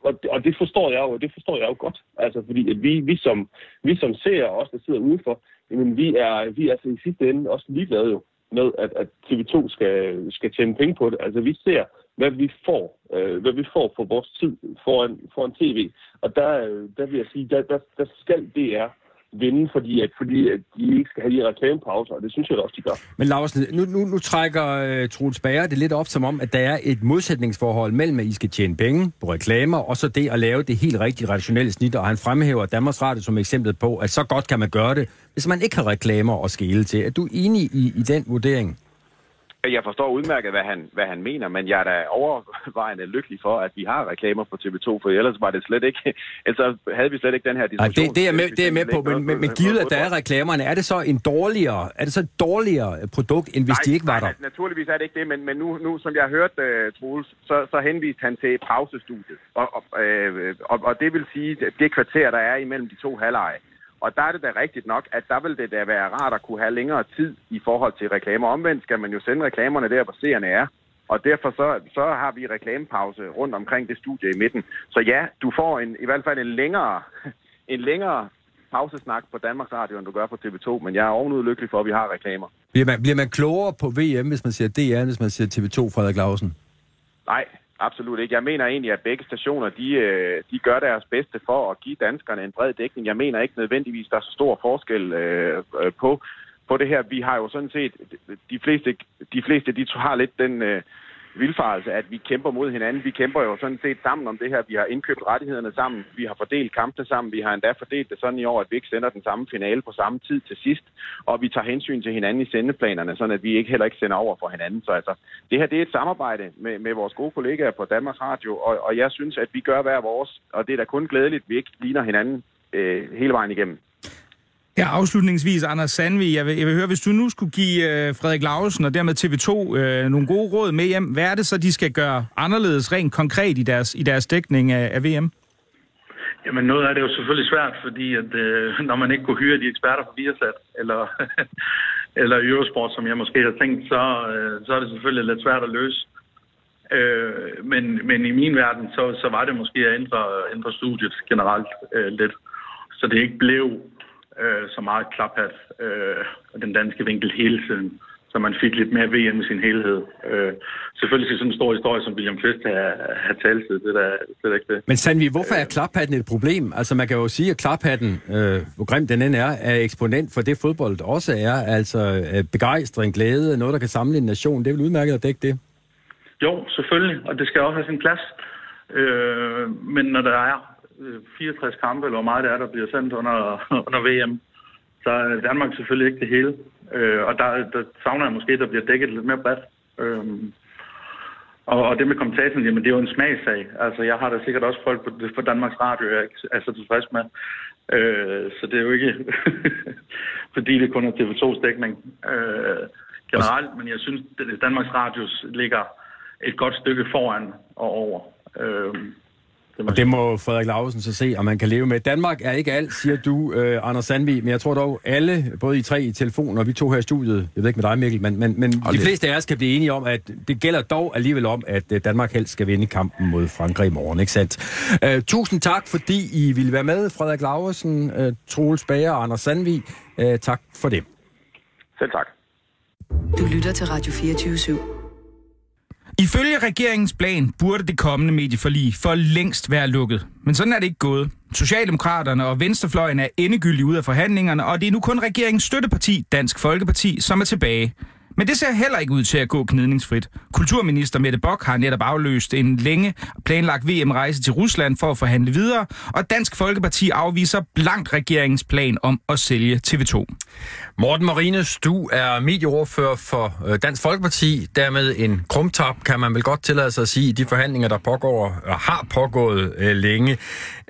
og, og det forstår jeg jo, det forstår jeg jo godt. Altså, fordi at vi, vi, som, vi som ser, også der sidder udenfor, jamen, vi er, vi er altså i sidste ende også ligeglade jo med, at, at TV2 skal, skal tjene penge på det. Altså, vi ser hvad vi får, øh, hvad vi får for vores tid foran, foran tv. Og der, øh, der vil jeg sige, der, der, der skal DR vinde, fordi at, fordi at de ikke skal have de reklamepauser, og det synes jeg da også, de gør. Men Larsen, nu, nu, nu trækker uh, Troels Bager det lidt op som om, at der er et modsætningsforhold mellem, at I skal tjene penge på reklamer, og så det at lave det helt rigtige rationelle snit, og han fremhæver Danmarks Radio som eksempel på, at så godt kan man gøre det, hvis man ikke har reklamer at skele til. Er du enig i, i den vurdering? Jeg forstår udmærket, hvad han, hvad han mener, men jeg er da overvejende lykkelig for, at vi har reklamer på TV2, for ellers var det slet ikke, ellers havde vi slet ikke den her diskussion. Ej, det, det, er med, det er med på, men, men, men givet, at der er reklamerne, er det så en dårligere, er det så et dårligere produkt, end hvis nej, de ikke var nej, der? naturligvis er det ikke det, men, men nu, nu som jeg har hørt, uh, Troels, så, så henviste han til pausestudiet, og, og, øh, og, og det vil sige, at det kvarter, der er imellem de to halvleje, og der er det da rigtigt nok, at der vil det da være rart at kunne have længere tid i forhold til reklamer. Omvendt skal man jo sende reklamerne der, hvor seerne er. Og derfor så, så har vi reklamepause rundt omkring det studie i midten. Så ja, du får en, i hvert fald en længere, en længere pausesnak på Danmarks Radio, end du gør på TV2, men jeg er ovenud lykkelig for, at vi har reklamer. Bliver man, bliver man klogere på VM, hvis man siger DR, hvis man siger TV2, Frederik Lausen? Nej, Absolut ikke. Jeg mener egentlig, at begge stationer de, øh, de gør deres bedste for at give danskerne en bred dækning. Jeg mener ikke nødvendigvis, der er så stor forskel øh, øh på, på det her. Vi har jo sådan set, de fleste, de, fleste, de har lidt den, øh, vildfarelse, at vi kæmper mod hinanden. Vi kæmper jo sådan set sammen om det her. Vi har indkøbt rettighederne sammen. Vi har fordelt kampene sammen. Vi har endda fordelt det sådan i år, at vi ikke sender den samme finale på samme tid til sidst. Og vi tager hensyn til hinanden i sendeplanerne, sådan at vi ikke heller ikke sender over for hinanden. Så altså, det her det er et samarbejde med, med vores gode kollegaer på Danmarks Radio, og, og jeg synes, at vi gør hver vores. Og det er da kun glædeligt, at vi ikke ligner hinanden øh, hele vejen igennem. Ja, afslutningsvis, Anders Sandvig, jeg vil, jeg vil høre, hvis du nu skulle give øh, Frederik Lausen og dermed TV2 øh, nogle gode råd med hjem, hvad er det så, de skal gøre anderledes rent konkret i deres, i deres dækning af, af VM? Jamen noget af det er jo selvfølgelig svært, fordi at, øh, når man ikke kunne hyre de eksperter fra Viasat, eller, eller Eurosport, som jeg måske har tænkt, så, øh, så er det selvfølgelig lidt svært at løse. Øh, men, men i min verden, så, så var det måske at ændre, ændre studiet generelt øh, lidt, så det ikke blev øh, så meget klaphat øh, den danske vinkel hele tiden, så man fik lidt mere VM i sin helhed. Øh, selvfølgelig skal sådan en stor historie som William Kvist have, have taltid, det er da ikke det. Men Sandvi, hvorfor er klaphatten et problem? Altså man kan jo sige, at klaphatten, øh, hvor grim den end er, er eksponent for det fodbold også er, altså øh, begejstring, glæde, noget der kan samle en nation. Det er vel udmærket at dække det? Jo, selvfølgelig, og det skal også have sin plads. Øh, men når der er Øh, 64 kampe, eller hvor meget det er, der bliver sendt under, under VM. Så er Danmark selvfølgelig ikke det hele. Øh, og der, der savner jeg måske, der bliver dækket lidt mere bredt. Øh, og, og det med kommentatoren, jamen det er jo en smagsag. Altså jeg har da sikkert også folk på, på Danmarks Radio, jeg er så altså tilfreds med. Øh, så det er jo ikke, fordi det kun er TV2's dækning øh, generelt, men jeg synes, at Danmarks Radios ligger et godt stykke foran og over. Øh, det og det må Frederik Lausen så se, om man kan leve med. Danmark er ikke alt, siger du, øh, Anders Sandvi, men jeg tror dog alle, både I tre i telefon og vi to her i studiet, jeg ved ikke med dig Mikkel, men, men, men de fleste af os kan blive enige om, at det gælder dog alligevel om, at øh, Danmark helst skal vinde kampen mod Frankrig i morgen, ikke sandt? Uh, tusind tak, fordi I ville være med, Frederik Lausen, uh, Troels Bager og Anders Sandvi. Uh, tak for det. Selv tak. Du lytter til Radio 24 /7. Ifølge regeringens plan burde det kommende medieforlig for længst være lukket. Men sådan er det ikke gået. Socialdemokraterne og Venstrefløjen er endegyldigt ude af forhandlingerne, og det er nu kun regeringens støtteparti, Dansk Folkeparti, som er tilbage. Men det ser heller ikke ud til at gå gnidningsfrit. Kulturminister Mette Bock har netop afløst en længe planlagt VM-rejse til Rusland for at forhandle videre, og Dansk Folkeparti afviser blank regeringens plan om at sælge TV2. Morten Marines, du er medieordfører for øh, Dansk Folkeparti. Dermed en krumtap, kan man vel godt tillade sig at sige, i de forhandlinger, der pågår og har pågået øh, længe.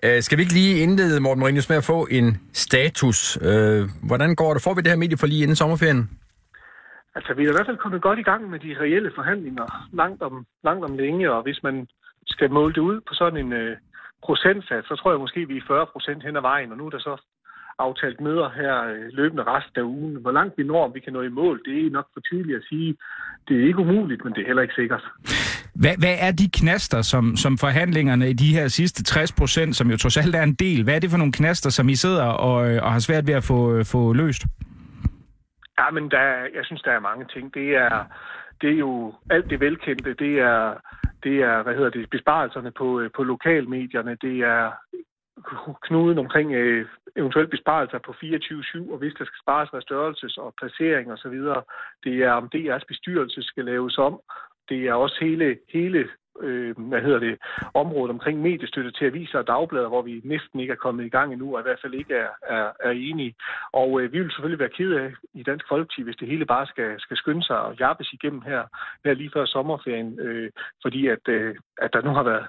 Øh, skal vi ikke lige indlede, Morten Marines, med at få en status? Øh, hvordan går det? Får vi det her medie for lige inden sommerferien? Altså, vi er i hvert fald kommet godt i gang med de reelle forhandlinger langt om, langt om længe, og hvis man skal måle det ud på sådan en øh, procentsats, så tror jeg måske, vi er 40 procent hen ad vejen, og nu er der så aftalt møder her øh, løbende resten af ugen. Hvor langt vi når, om vi kan nå i mål, det er nok for tidligt at sige. Det er ikke umuligt, men det er heller ikke sikkert. Hvad, hvad er de knaster, som, som forhandlingerne i de her sidste 60 procent, som jo trods alt er en del, hvad er det for nogle knaster, som I sidder og, øh, og har svært ved at få, øh, få løst? Ja, men der, jeg synes, der er mange ting. Det er, det er jo alt det velkendte. Det er, det er hvad hedder det, besparelserne på, øh, på lokalmedierne. Det er knuden omkring øh, eventuelle besparelser på 24-7, og hvis der skal spares med størrelses- og placering osv. Det er, om DR's bestyrelse skal laves om. Det er også hele, hele øh, hvad hedder det, området omkring mediestøtte til aviser og dagblader, hvor vi næsten ikke er kommet i gang endnu, og i hvert fald ikke er, er, er enige. Og øh, vi vil selvfølgelig være ked af i Dansk Folkeparti, hvis det hele bare skal, skal skynde sig og jappes igennem her, her lige før sommerferien, øh, fordi at, øh, at der nu har været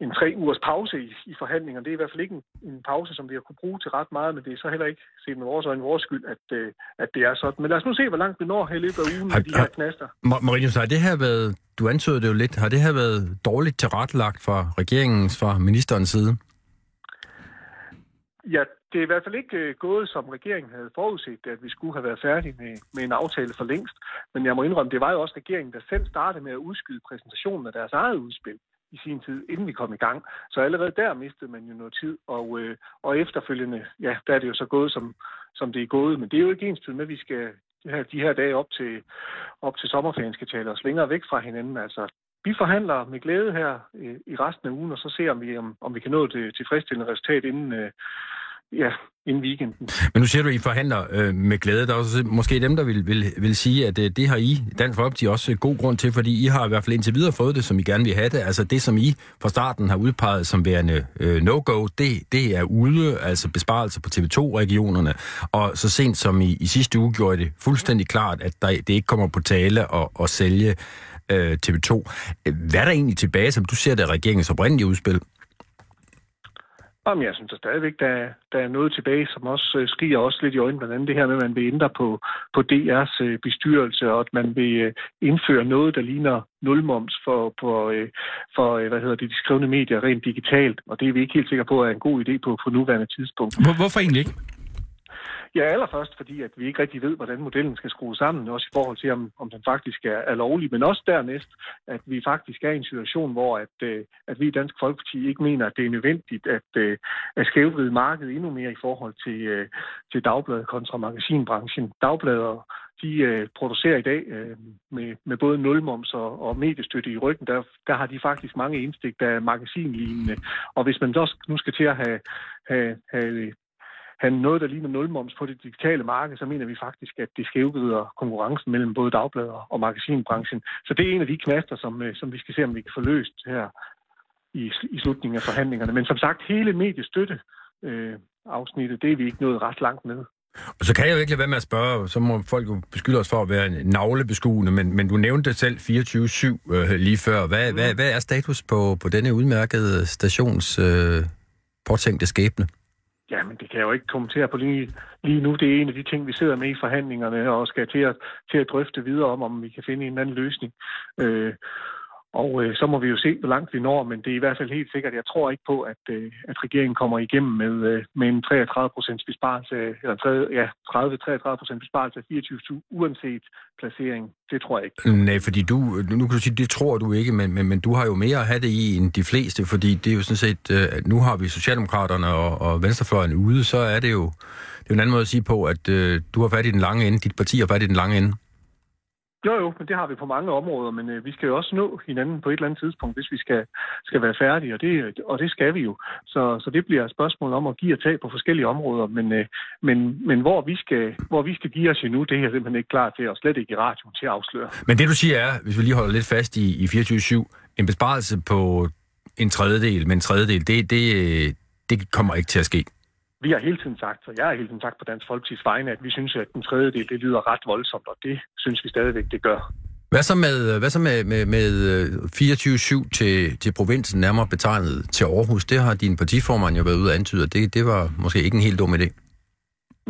en tre ugers pause i, i forhandlingerne. Det er i hvert fald ikke en, en pause, som vi har kunne bruge til ret meget, men det er så heller ikke set med vores øjne vores skyld, at, øh, at det er sådan. Men lad os nu se, hvor langt vi når her i løbet af ugen med de her knaster. Marinus, har det her været du antyder det jo lidt. Har det her været dårligt tilrettelagt fra regeringens, fra ministerens side? Ja, det er i hvert fald ikke øh, gået, som regeringen havde forudset, at vi skulle have været færdige med, med en aftale for længst. Men jeg må indrømme, det var jo også regeringen, der selv startede med at udskyde præsentationen af deres eget udspil i sin tid, inden vi kom i gang. Så allerede der mistede man jo noget tid, og, øh, og efterfølgende, ja, der er det jo så gået, som, som det er gået. Men det er jo ikke ens tid med, at vi skal, de her dage op til, op til sommerferien skal tale os længere væk fra hinanden. Altså, vi forhandler med glæde her øh, i resten af ugen, og så ser om vi, om, om vi kan nå det tilfredsstillende resultat inden, øh, ja, inden weekenden. Men nu siger du, at I forhandler øh, med glæde. Der er også måske dem, der vil, vil, vil sige, at øh, det har I, Dansk Folkeparti, også øh, god grund til, fordi I har i hvert fald indtil videre fået det, som I gerne vil have det. Altså det, som I fra starten har udpeget som værende øh, no-go, det, det er ude, altså besparelser på TV2-regionerne. Og så sent som i, i sidste uge gjorde det fuldstændig klart, at der, det ikke kommer på tale at, at sælge øh, TV2. Øh, hvad er der egentlig tilbage, som du ser det regeringens oprindelige udspil? Jamen, jeg synes der stadigvæk, der, der er noget tilbage, som også øh, skriger også lidt i øjnene, blandt andet det her med, at man vil ændre på, på DR's øh, bestyrelse, og at man vil øh, indføre noget, der ligner nulmoms for, for, øh, for øh, hvad hedder det, de skrevne medier rent digitalt, og det er vi ikke helt sikre på er en god idé på, på nuværende tidspunkt. Hvor, hvorfor egentlig ikke? Ja, allerførst fordi, at vi ikke rigtig ved, hvordan modellen skal skrues sammen, også i forhold til, om, om den faktisk er, er lovlig, men også dernæst, at vi faktisk er i en situation, hvor at, øh, at vi i Dansk Folkeparti ikke mener, at det er nødvendigt at, øh, at skævvride markedet endnu mere i forhold til, øh, til dagbladet kontra magasinbranchen. Dagbladet de øh, producerer i dag øh, med, med både nulmoms og, og mediestøtte i ryggen. Der, der har de faktisk mange indstik, der er magasinlignende. Og hvis man også nu skal til at have, have, have have noget, der ligner nulmoms på det digitale marked, så mener vi faktisk, at det skævvider konkurrencen mellem både dagblader og magasinbranchen. Så det er en af de knaster, som, øh, som vi skal se, om vi kan få løst her i, i slutningen af forhandlingerne. Men som sagt, hele mediestøtte øh, afsnittet, det er vi ikke nået ret langt med. Og så kan jeg jo ikke lade være med at spørge, så må folk jo beskylde os for at være navlebeskuende, men, men du nævnte selv 24-7 øh, lige før. Hvad, mm. hvad, hvad er status på, på denne udmærkede stations øh, påtænkte skæbne? Jamen, det kan jeg jo ikke kommentere på lige, lige nu. Det er en af de ting, vi sidder med i forhandlingerne og skal til at, til at drøfte videre om, om vi kan finde en anden løsning. Øh, og øh, så må vi jo se, hvor langt vi når, men det er i hvert fald helt sikkert. Jeg tror ikke på, at, øh, at regeringen kommer igennem med, øh, med en 33% besparelse, eller 30, ja, 30-33 besparelse af 24 uanset placering. Det tror jeg ikke. Mm, nej, fordi du, nu kan du sige, det tror du ikke, men, men, men du har jo mere at have det i end de fleste, fordi det er jo sådan set, øh, nu har vi Socialdemokraterne og, og Venstrefløjen ude, så er det jo, det er jo en anden måde at sige på, at øh, du har fat i den lange ende, dit parti har fat i den lange ende. Jo, jo, men det har vi på mange områder, men øh, vi skal jo også nå hinanden på et eller andet tidspunkt, hvis vi skal, skal være færdige, og det, og det skal vi jo. Så, så det bliver et spørgsmål om at give og tage på forskellige områder, men, øh, men, men hvor, vi skal, hvor vi skal give os endnu, det er jeg simpelthen ikke klar til, og slet ikke i radioen til at afsløre. Men det du siger er, hvis vi lige holder lidt fast i, i 24-7, en besparelse på en tredjedel, men en tredjedel, det, det, øh, det kommer ikke til at ske. Vi har hele tiden sagt, og jeg har hele tiden sagt på Dansk Folkeparti's vegne, at vi synes, at den tredje del, det lyder ret voldsomt, og det synes vi stadigvæk, det gør. Hvad så med, hvad så med, med, med øh, 24-7 til, til provinsen, nærmere betegnet til Aarhus? Det har din partiformand jo været ude og antyde, det, det var måske ikke en helt dum idé.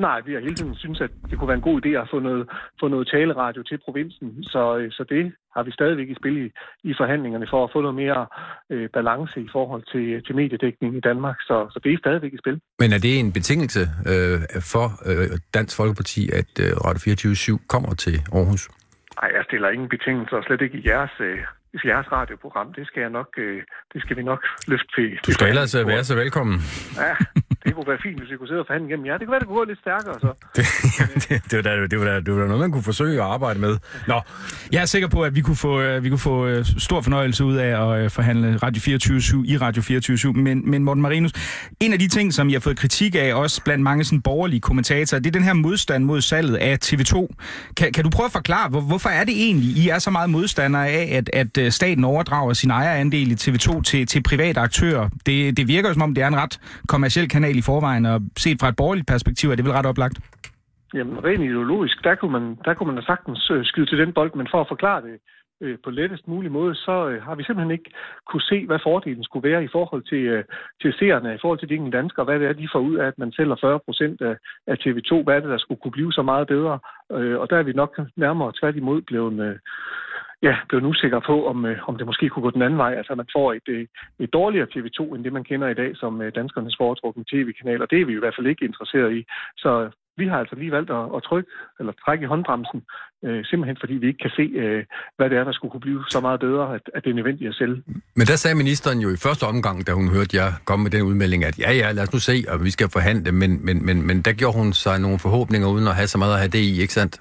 Nej, vi har hele tiden synes, at det kunne være en god idé at få noget, få noget taleradio til provinsen, så, så det har vi stadigvæk i spil i, i forhandlingerne for at få noget mere øh, balance i forhold til, til mediedækning i Danmark, så, så det er stadigvæk i spil. Men er det en betingelse øh, for øh, Dansk Folkeparti, at øh, Radio 24 kommer til Aarhus? Nej, jeg stiller ingen betingelser, slet ikke i jeres, øh, i jeres radioprogram. Det skal, jeg nok, øh, det skal vi nok løfte til. Du skal ellers øh, være så velkommen. Ja, det kunne være fint, hvis vi kunne sidde og forhandle igennem. Ja, det kunne være, det kunne gå lidt stærkere. Så. Det, det, det, var da, det, var da, det var da noget, man kunne forsøge at arbejde med. Nå. Jeg er sikker på, at vi kunne få, øh, vi kunne få øh, stor fornøjelse ud af at øh, forhandle Radio 24 i Radio 24 men, men Morten Marinus, en af de ting, som jeg har fået kritik af, også blandt mange sådan, borgerlige kommentatorer, det er den her modstand mod salget af TV2. Kan, kan du prøve at forklare, hvor, hvorfor er det egentlig, I er så meget modstandere af, at, at staten overdrager sin ejerandel i TV2 til, til private aktører? Det, det virker jo som om, det er en ret kommersiel kanal i forvejen, og set fra et borgerligt perspektiv er det vel ret oplagt? Jamen, rent ideologisk, der kunne man, der kunne man da sagtens øh, skyde til den bold, men for at forklare det øh, på lettest mulig måde, så øh, har vi simpelthen ikke kunne se, hvad fordelen skulle være i forhold til, øh, til seerne, i forhold til de enkelte danskere, hvad det er, de får ud af, at man sælger 40 procent af, af TV2, hvad er det, der skulle kunne blive så meget bedre, øh, og der er vi nok nærmere tværtimod blevet... Øh, ja, blevet usikker på, om, øh, om det måske kunne gå den anden vej. Altså, man får et, øh, et dårligere TV2, end det man kender i dag som øh, danskernes foretrukne tv-kanal, og det er vi i hvert fald ikke interesseret i. Så vi har altså lige valgt at, at trykke eller trække i håndbremsen, øh, simpelthen fordi vi ikke kan se, øh, hvad det er, der skulle kunne blive så meget bedre, at, at det er nødvendigt at sælge. Men der sagde ministeren jo i første omgang, da hun hørte jer komme med den udmelding, at ja, ja, lad os nu se, og vi skal forhandle, men, men, men, men der gjorde hun sig nogle forhåbninger uden at have så meget at have det i, ikke sandt?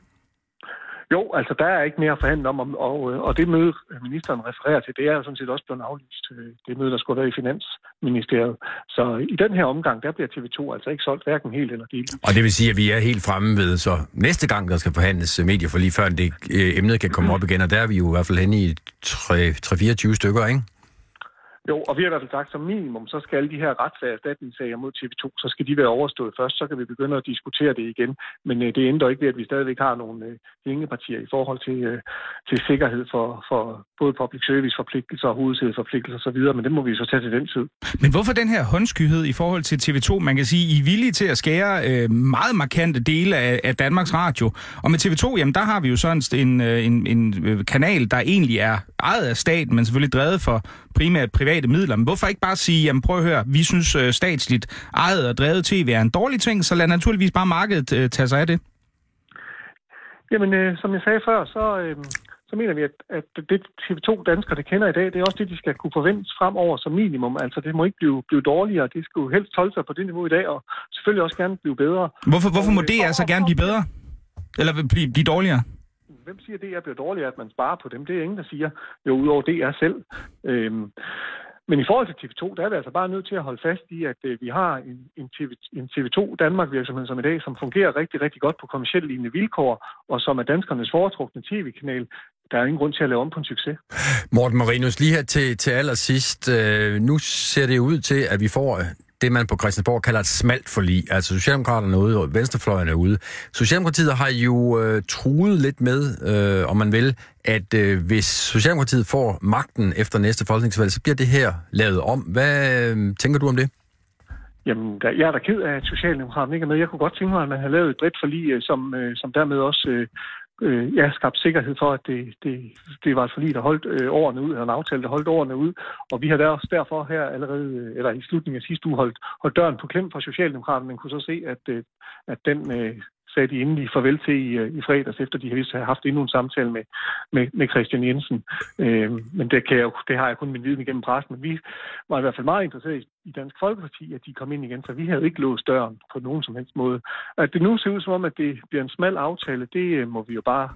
Jo, altså der er ikke mere at forhandle om, og, og det møde, ministeren refererer til, det er jo sådan set også blevet aflyst. Det møde, der skulle være i Finansministeriet. Så i den her omgang, der bliver TV2 altså ikke solgt hverken helt eller delt. Og det vil sige, at vi er helt fremme ved, så næste gang, der skal forhandles medier for lige før det øh, emnet kan komme op igen, og der er vi jo i hvert fald henne i 3-24 stykker, ikke? Jo, og vi har i hvert fald sagt, som minimum, så skal alle de her retssager mod TV2, så skal de være overstået først, så kan vi begynde at diskutere det igen. Men øh, det ændrer ikke ved, at vi stadigvæk har nogle øh, hængepartier i forhold til, øh, til sikkerhed for, for både public service forpligtelser og hovedsædeforpligtelser osv., men det må vi så tage til den tid. Men hvorfor den her håndskyhed i forhold til TV2? Man kan sige, I er villige til at skære øh, meget markante dele af, af Danmarks Radio. Og med TV2, jamen der har vi jo sådan en, øh, en, en øh, kanal, der egentlig er ejet af staten, men selvfølgelig drevet for primært private midler. Men hvorfor ikke bare sige, jamen prøv at høre, vi synes uh, statsligt ejet og drevet tv er en dårlig ting, så lad naturligvis bare markedet uh, tage sig af det. Jamen, øh, som jeg sagde før, så, øh, så mener vi, at, at det TV2 danskere, der kender i dag, det er også det, de skal kunne forventes fremover som minimum. Altså, det må ikke blive, blive dårligere. Det skal jo helst holde sig på det niveau i dag, og selvfølgelig også gerne blive bedre. Hvorfor, hvorfor må det altså gerne blive bedre? Eller blive, blive dårligere? Hvem siger, at det er bliver dårligere, at man sparer på dem? Det er ingen, der siger. Jo, udover det er selv. Øhm, men i forhold til TV2, der er vi altså bare nødt til at holde fast i, at øh, vi har en, en, TV, en TV2 Danmark-virksomhed som i dag, som fungerer rigtig, rigtig godt på kommersielt lignende vilkår, og som er danskernes foretrukne tv-kanal. Der er ingen grund til at lave om på en succes. Morten Marinus, lige her til, til allersidst. Øh, nu ser det ud til, at vi får det, man på Christiansborg kalder et smalt forlig. Altså Socialdemokraterne er ude, og Venstrefløjen er ude. Socialdemokratiet har jo øh, truet lidt med, øh, om man vil, at øh, hvis Socialdemokratiet får magten efter næste folketingsvalg, så bliver det her lavet om. Hvad øh, tænker du om det? Jamen, der, jeg er da ked af, at Socialdemokraterne ikke er med. Jeg kunne godt tænke mig, at man havde lavet et bredt forlig, øh, som, øh, som dermed også øh, øh, ja, skabt sikkerhed for, at det, det, det var et forlig, der holdt øh, årene ud, eller en aftale, der holdt årene ud. Og vi har der også derfor her allerede, øh, eller i slutningen af sidste uge, holdt, holdt døren på klem fra Socialdemokraterne, men kunne så se, at, øh, at den øh, sagde de endelig farvel til i, øh, i fredags, efter de har haft endnu en samtale med, med, med Christian Jensen. Øh, men det, kan jeg, det har jeg kun min viden igennem pressen. Men vi var i hvert fald meget interesseret i Dansk Folkeparti, at de kom ind igen, for vi havde ikke låst døren på nogen som helst måde. At det nu ser ud som om, at det bliver en smal aftale, det øh, må vi jo bare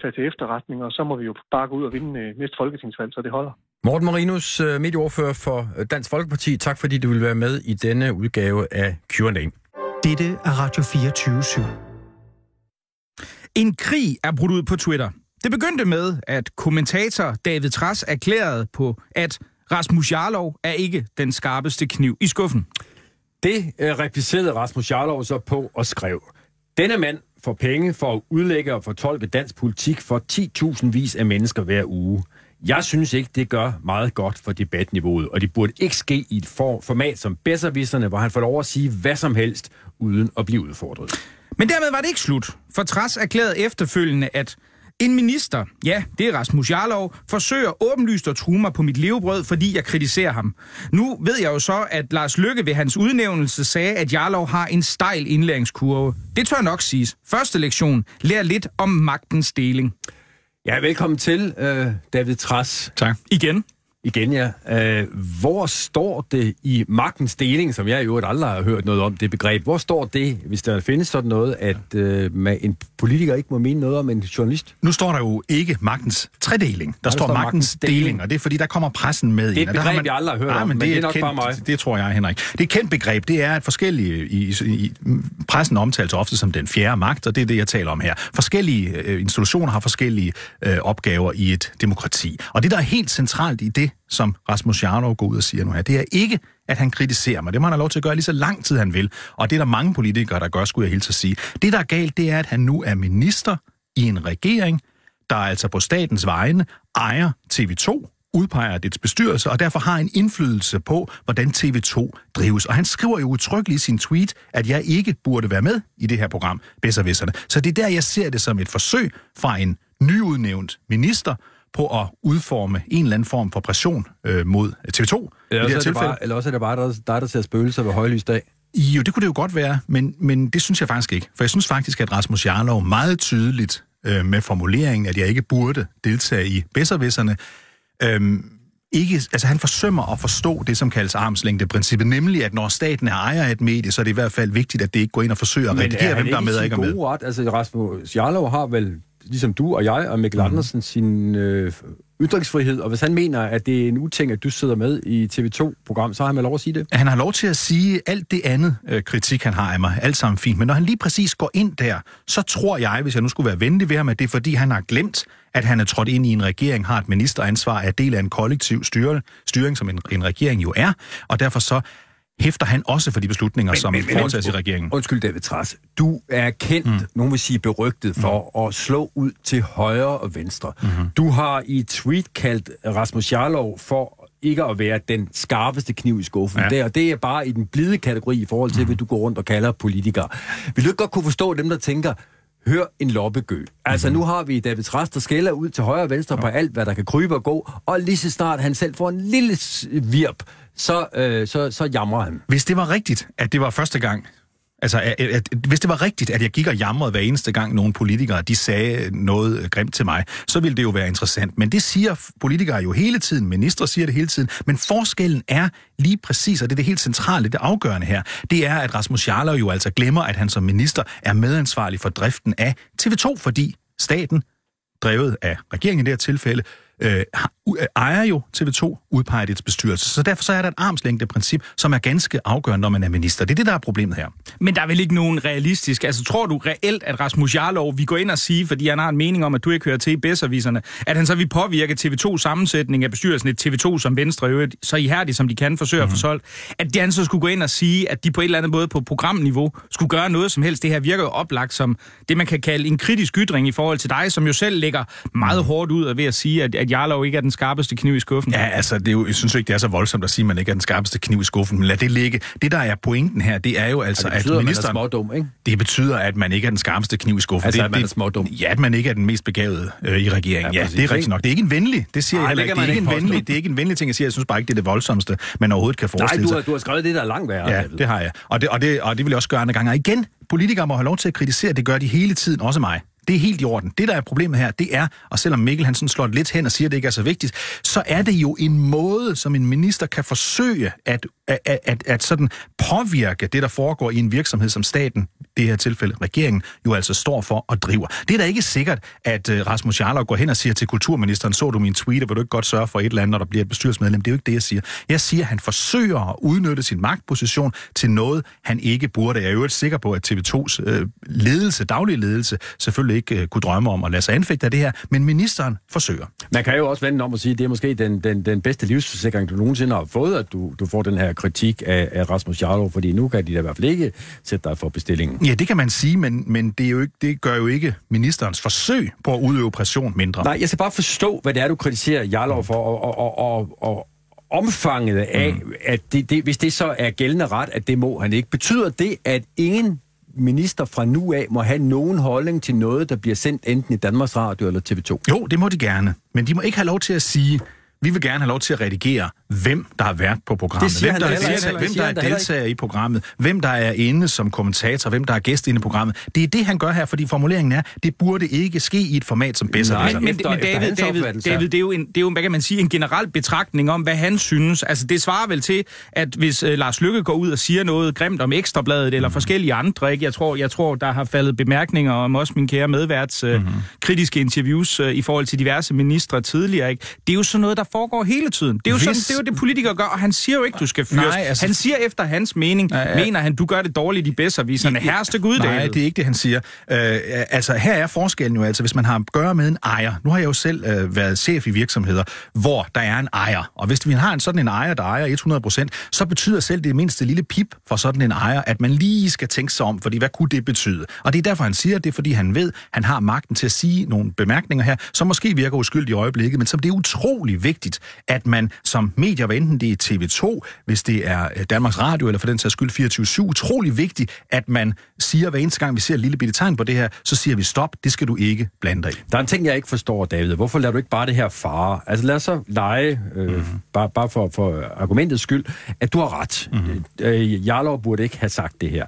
tage til efterretning, og så må vi jo bare gå ud og vinde øh, næste folketingsvalg, så det holder. Morten Marinus, medieordfører for Dansk Folkeparti. Tak fordi du vil være med i denne udgave af Q&A. Dette er Radio 24 /7. En krig er brudt ud på Twitter. Det begyndte med, at kommentator David Tras erklærede på, at Rasmus Jarlov er ikke den skarpeste kniv i skuffen. Det øh, replicerede Rasmus Jarlov så på og skrev, denne mand får penge for at udlægge og fortolke dansk politik for 10.000 vis af mennesker hver uge. Jeg synes ikke, det gør meget godt for debatniveauet, og det burde ikke ske i et for, format som Besservisserne, hvor han får lov at sige hvad som helst, uden at blive udfordret. Men dermed var det ikke slut, for Tras erklærede efterfølgende, at en minister, ja, det er Rasmus Jarlov, forsøger åbenlyst at true mig på mit levebrød, fordi jeg kritiserer ham. Nu ved jeg jo så, at Lars Lykke ved hans udnævnelse sagde, at Jarlov har en stejl indlæringskurve. Det tør nok siges. Første lektion. Lær lidt om magtens deling. Ja, velkommen til, øh, David Tras. Tak. Igen. Igen, ja. Øh, hvor står det i magtens deling, som jeg i øvrigt aldrig har hørt noget om, det begreb? Hvor står det, hvis der findes sådan noget, at øh, en politiker ikke må mene noget om en journalist? Nu står der jo ikke magtens tredeling. Der, der står, står magtens, magtens deling. deling, og det er fordi, der kommer pressen med Det er et ind. begreb, man... jeg aldrig har hørt Nej, om, men, men det, er nok kendt, bare mig. Det tror jeg, Henrik. Det er et kendt begreb. Det er, at forskellige... I, i, pressen omtales ofte som den fjerde magt, og det er det, jeg taler om her. Forskellige øh, institutioner har forskellige øh, opgaver i et demokrati. Og det, der er helt centralt i det, som Rasmus Jarnov går ud og siger nu her, det er ikke, at han kritiserer mig. Det må han have lov til at gøre lige så lang tid, han vil. Og det er der mange politikere, der gør, skulle jeg helt til at sige. Det, der er galt, det er, at han nu er minister i en regering, der altså på statens vegne ejer TV2, udpeger dets bestyrelse, og derfor har en indflydelse på, hvordan TV2 drives. Og han skriver jo utryggeligt i sin tweet, at jeg ikke burde være med i det her program, Besservisserne. Så det er der, jeg ser det som et forsøg fra en nyudnævnt minister, på at udforme en eller anden form for pression øh, mod TV2. Eller også, er det bare, eller også er det bare dig, der, der ser spøgelser ved højlys dag. Jo, det kunne det jo godt være, men, men det synes jeg faktisk ikke. For jeg synes faktisk, at Rasmus Jarlov meget tydeligt øh, med formuleringen, at jeg ikke burde deltage i bedservisserne, øh, ikke, altså han forsømmer at forstå det, som kaldes armslængdeprincippet, nemlig at når staten er ejer af et medie, så er det i hvert fald vigtigt, at det ikke går ind og forsøger at redigere, hvem der er med og ikke er med. ret? Altså Rasmus Jarlov har vel ligesom du og jeg og Mikkel mm. Andersen, sin øh, ytringsfrihed, og hvis han mener, at det er en uting, at du sidder med i TV2-program, så har han vel lov at sige det? Han har lov til at sige alt det andet øh, kritik, han har af mig, alt sammen fint, men når han lige præcis går ind der, så tror jeg, hvis jeg nu skulle være venlig ved ham, at det er fordi, han har glemt, at han er trådt ind i en regering, har et ministeransvar, er del af en kollektiv styre, styring, som en, en regering jo er, og derfor så hæfter han også for de beslutninger, men, som men, foretages i regeringen. Undskyld, David Tras. Du er kendt, mm. nogen vil sige berygtet, for mm. at slå ud til højre og venstre. Mm-hmm. Du har i et tweet kaldt Rasmus Jarlov for ikke at være den skarpeste kniv i skuffen. Ja. Der, det er bare i den blide kategori i forhold til, mm. hvad du går rundt og kalder politikere. Vil du ikke godt kunne forstå dem, der tænker, hør en loppegø. Altså, mm-hmm. nu har vi David Trast, der skælder ud til højre og venstre ja. på alt, hvad der kan krybe og gå, og lige så snart han selv får en lille virp, så, øh, så, så jamrer han. Hvis det var rigtigt, at det var første gang, Altså, at, at, at, hvis det var rigtigt, at jeg gik og jamrede hver eneste gang, nogle politikere de sagde noget grimt til mig, så ville det jo være interessant. Men det siger politikere jo hele tiden, ministre siger det hele tiden, men forskellen er lige præcis, og det er det helt centrale, det afgørende her, det er, at Rasmus Jarlov jo altså glemmer, at han som minister er medansvarlig for driften af TV2, fordi staten, drevet af regeringen i det her tilfælde, øh, ejer jo TV2, udpeger dets bestyrelse. Så derfor så er der et armslængde princip, som er ganske afgørende, når man er minister. Det er det, der er problemet her. Men der er vel ikke nogen realistisk... Altså, tror du reelt, at Rasmus Jarlov, vi går ind og sige, fordi han har en mening om, at du ikke hører til i bedserviserne, at han så vil påvirke TV2 sammensætning af bestyrelsen, et TV2 som Venstre øvrigt, så ihærdigt som de kan, forsøge mm-hmm. at få mhm. solgt, at han så skulle gå ind og sige, at de på et eller andet måde på programniveau skulle gøre noget som helst. Det her virker jo oplagt som det, man kan kalde en kritisk ytring i forhold til dig, som jo selv lægger meget hårdt ud af ved at sige, at, at Jarlov ikke er den skarpeste kniv i skuffen. Ja, altså, det er jo, jeg synes ikke, det er så voldsomt at sige, at man ikke er den skarpeste kniv i skuffen, men lad det ligge. Det, der er pointen her, det er jo altså, ja, det betyder, at ministeren... At man er smådum, ikke? Det betyder, at man ikke er den skarpeste kniv i skuffen. Altså, det, at man er smådum. Ja, at man ikke er den mest begavede øh, i regeringen. Ja, ja det er rigtigt nok. Det er ikke en venlig, det siger Ej, jeg heller ikke. Det er, ikke en venlig, det er ikke en venlig ting, jeg siger. Jeg synes bare ikke, det er det voldsomste, man overhovedet kan forestille sig. Nej, du har, du har skrevet det, der er langt værre. Ja, det har jeg. Og det, og, det, og det vil jeg også gøre andre gange. Og igen, politikere må have lov til at kritisere, det gør de hele tiden, også mig. Det er helt i orden. Det, der er problemet her, det er, og selvom Mikkel Hansen slår det lidt hen og siger, at det ikke er så vigtigt, så er det jo en måde, som en minister kan forsøge at, at, at, at sådan påvirke det, der foregår i en virksomhed, som staten det her tilfælde regeringen, jo altså står for og driver. Det er da ikke sikkert, at øh, Rasmus Jarlov går hen og siger til kulturministeren, så du min tweet, og vil du ikke godt sørge for et eller andet, når der bliver et bestyrelsesmedlem. Det er jo ikke det, jeg siger. Jeg siger, at han forsøger at udnytte sin magtposition til noget, han ikke burde. Jeg er jo ikke sikker på, at TV2's øh, ledelse, daglig ledelse, selvfølgelig ikke øh, kunne drømme om at lade sig anfægte af det her, men ministeren forsøger. Man kan jo også vende om og sige, at det er måske den, den, den bedste livsforsikring, du nogensinde har fået, at du, du får den her kritik af, af Rasmus Jarlov, fordi nu kan de da i hvert fald ikke sætte dig for bestillingen. Ja, det kan man sige, men, men det, er jo ikke, det gør jo ikke ministerens forsøg på at udøve pression mindre. Nej, jeg skal bare forstå, hvad det er, du kritiserer Jarlov for, og, og, og, og, og omfanget af, mm. at det, det, hvis det så er gældende ret, at det må han ikke. Betyder det, at ingen minister fra nu af må have nogen holdning til noget, der bliver sendt enten i Danmarks Radio eller TV2? Jo, det må de gerne. Men de må ikke have lov til at sige, vi vil gerne have lov til at redigere, hvem der har været på programmet, hvem der, er, deltager, hvem der er deltager i programmet, hvem der er inde som kommentator, hvem der er gæst inde i programmet. Det er det, han gør her, fordi formuleringen er, det burde ikke ske i et format som bedst. Men, men, men David, David, David det, er jo en, det er jo, hvad kan man sige, en generel betragtning om, hvad han synes. Altså, det svarer vel til, at hvis uh, Lars Lykke går ud og siger noget grimt om Ekstrabladet eller mm. forskellige andre, ikke? Jeg, tror, jeg tror, der har faldet bemærkninger om også min kære medværts uh, mm-hmm. kritiske interviews uh, i forhold til diverse ministre tidligere. Ikke? Det er jo sådan noget, der foregår hele tiden. Det er jo, Hvis... sådan, det, er jo det, politikere gør, og han siger jo ikke, du skal fyres. Nej, altså... Han siger efter hans mening, ja, ja. mener han, du gør det dårligt i bedserviserne. Herste Gud, Nej, David. det er ikke det, han siger. Uh, altså, her er forskellen jo altså, hvis man har at gøre med en ejer. Nu har jeg jo selv uh, været chef i virksomheder, hvor der er en ejer. Og hvis vi har en sådan en ejer, der ejer 100%, så betyder selv det mindste lille pip for sådan en ejer, at man lige skal tænke sig om, fordi hvad kunne det betyde? Og det er derfor, han siger det, fordi han ved, han har magten til at sige nogle bemærkninger her, som måske virker uskyldige i øjeblikket, men som det er utrolig vigtigt, at man som medier, hvad enten det er TV2, hvis det er øh, Danmarks Radio, eller for den sags skyld 24-7, utrolig vigtigt, at man siger, hver eneste gang vi ser et lille bitte tegn på det her, så siger vi stop, det skal du ikke blande dig i. Der er en ting, jeg ikke forstår, David. Hvorfor lader du ikke bare det her fare? Altså lad os så lege, øh, mm-hmm. bare, bare for, for argumentets skyld, at du har ret. Mm-hmm. Øh, Jarlov burde ikke have sagt det her.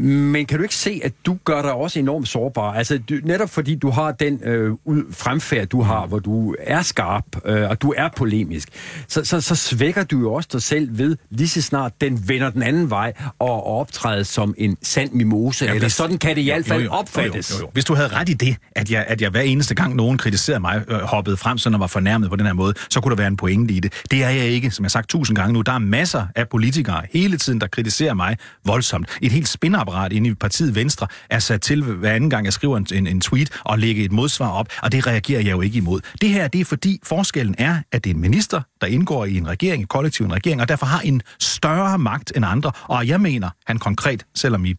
Men kan du ikke se, at du gør dig også enormt sårbar? Altså du, netop fordi du har den øh, fremfærd, du har, hvor du er skarp, øh, og du er polemisk, så, så, så svækker du jo også dig selv ved, lige så snart den vender den anden vej, og, og optræder som en sand mimose. Ja, eller sådan kan det i hvert fald jo, jo, opfattes. Jo, jo, jo. Hvis du havde ret i det, at jeg, at jeg hver eneste gang nogen kritiserede mig, øh, hoppede frem, så og var fornærmet på den her måde, så kunne der være en pointe i det. Det er jeg ikke, som jeg har sagt tusind gange nu. Der er masser af politikere hele tiden, der kritiserer mig voldsomt. Et helt spinner apparat inde i partiet Venstre er sat til hver anden gang, jeg skriver en, en, en tweet og lægge et modsvar op, og det reagerer jeg jo ikke imod. Det her, det er fordi forskellen er, at det er en minister, der indgår i en regering, en kollektiv en regering, og derfor har en større magt end andre. Og jeg mener, han konkret, selvom I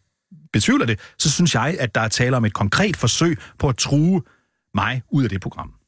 betvivler det, så synes jeg, at der er tale om et konkret forsøg på at true mig ud af det program.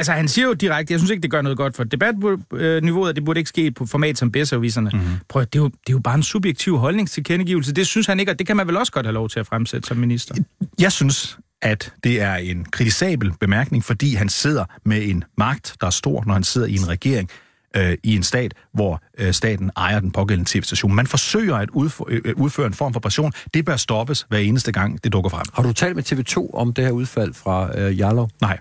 Altså, han siger jo direkte, jeg synes ikke, det gør noget godt for debatniveauet, at det burde ikke ske på format som bedserviserne. Mm-hmm. Prøv, det er, jo, det er jo bare en subjektiv holdningstilkendegivelse. Det synes han ikke, og det kan man vel også godt have lov til at fremsætte som minister. Jeg synes, at det er en kritisabel bemærkning, fordi han sidder med en magt, der er stor, når han sidder i en regering øh, i en stat, hvor øh, staten ejer den pågældende tv-station. Man forsøger at udføre, øh, udføre en form for pression. Det bør stoppes hver eneste gang, det dukker frem. Har du talt med TV2 om det her udfald fra øh, Jarlov? Nej.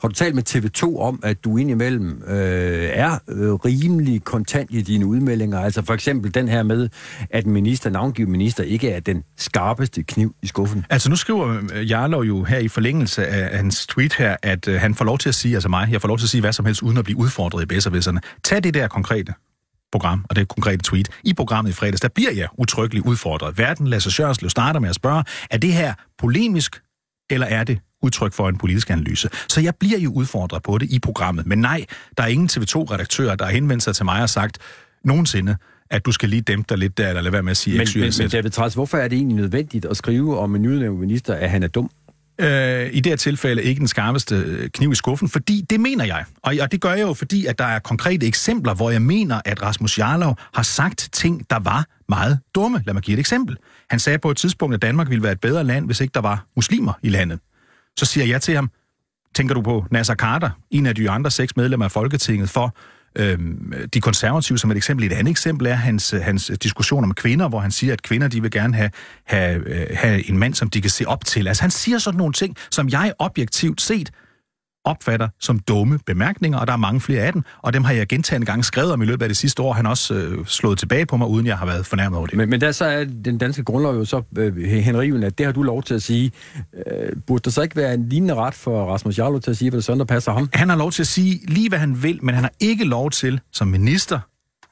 Har du talt med TV2 om, at du indimellem øh, er øh, rimelig kontant i dine udmeldinger? Altså for eksempel den her med, at en minister, navngivet minister, ikke er den skarpeste kniv i skuffen. Altså nu skriver øh, Jarlov jo her i forlængelse af hans tweet her, at øh, han får lov til at sige, altså mig, jeg får lov til at sige hvad som helst, uden at blive udfordret i bedservisserne. Tag det der konkrete program, og det konkrete tweet. I programmet i fredags, der bliver jeg utryggeligt udfordret. Verden Lasse Sjørslev starter med at spørge, er det her polemisk, eller er det udtryk for en politisk analyse. Så jeg bliver jo udfordret på det i programmet. Men nej, der er ingen TV2-redaktører, der har henvendt sig til mig og sagt nogensinde, at du skal lige dæmpe dig lidt der, eller lade være med at sige men, men, men David Træs, hvorfor er det egentlig nødvendigt at skrive om en nyudnævnt minister, at han er dum? Øh, I det her tilfælde ikke den skarpeste øh, kniv i skuffen, fordi det mener jeg. Og, og det gør jeg jo, fordi at der er konkrete eksempler, hvor jeg mener, at Rasmus Jarlov har sagt ting, der var meget dumme. Lad mig give et eksempel. Han sagde på et tidspunkt, at Danmark ville være et bedre land, hvis ikke der var muslimer i landet. Så siger jeg til ham, tænker du på Nasser Carter, en af de andre seks medlemmer af Folketinget, for øh, de konservative som et eksempel. Et andet eksempel er hans, øh, hans diskussion om kvinder, hvor han siger, at kvinder de vil gerne have, have, øh, have en mand, som de kan se op til. Altså han siger sådan nogle ting, som jeg objektivt set opfatter som dumme bemærkninger, og der er mange flere af dem, og dem har jeg gentagende gange skrevet om i løbet af det sidste år. Han også øh, slået tilbage på mig, uden jeg har været fornærmet over det. Men, men der så er den danske grundlov jo så øh, henrivende, at det har du lov til at sige. Øh, burde der så ikke være en lignende ret for Rasmus Jarlov til at sige, hvad det sådan, der passer ham? Han har lov til at sige lige, hvad han vil, men han har ikke lov til som minister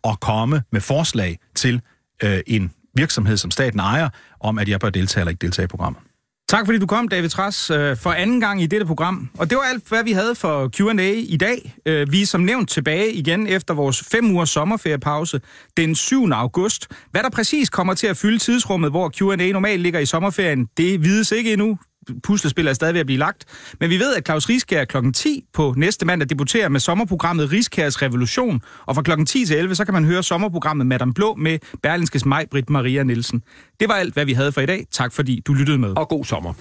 at komme med forslag til øh, en virksomhed, som staten ejer, om at jeg bør deltage eller ikke deltage i programmet. Tak fordi du kom, David Tras, øh, for anden gang i dette program. Og det var alt, hvad vi havde for Q&A i dag. Øh, vi er som nævnt tilbage igen efter vores fem ugers sommerferiepause den 7. august. Hvad der præcis kommer til at fylde tidsrummet, hvor Q&A normalt ligger i sommerferien, det vides ikke endnu puslespil er stadig ved at blive lagt. Men vi ved, at Claus Rieskær kl. 10 på næste mandag debuterer med sommerprogrammet Rieskærs Revolution. Og fra kl. 10 til 11, så kan man høre sommerprogrammet Madame Blå med Berlinskes Maj Britt Maria Nielsen. Det var alt, hvad vi havde for i dag. Tak fordi du lyttede med. Og god sommer.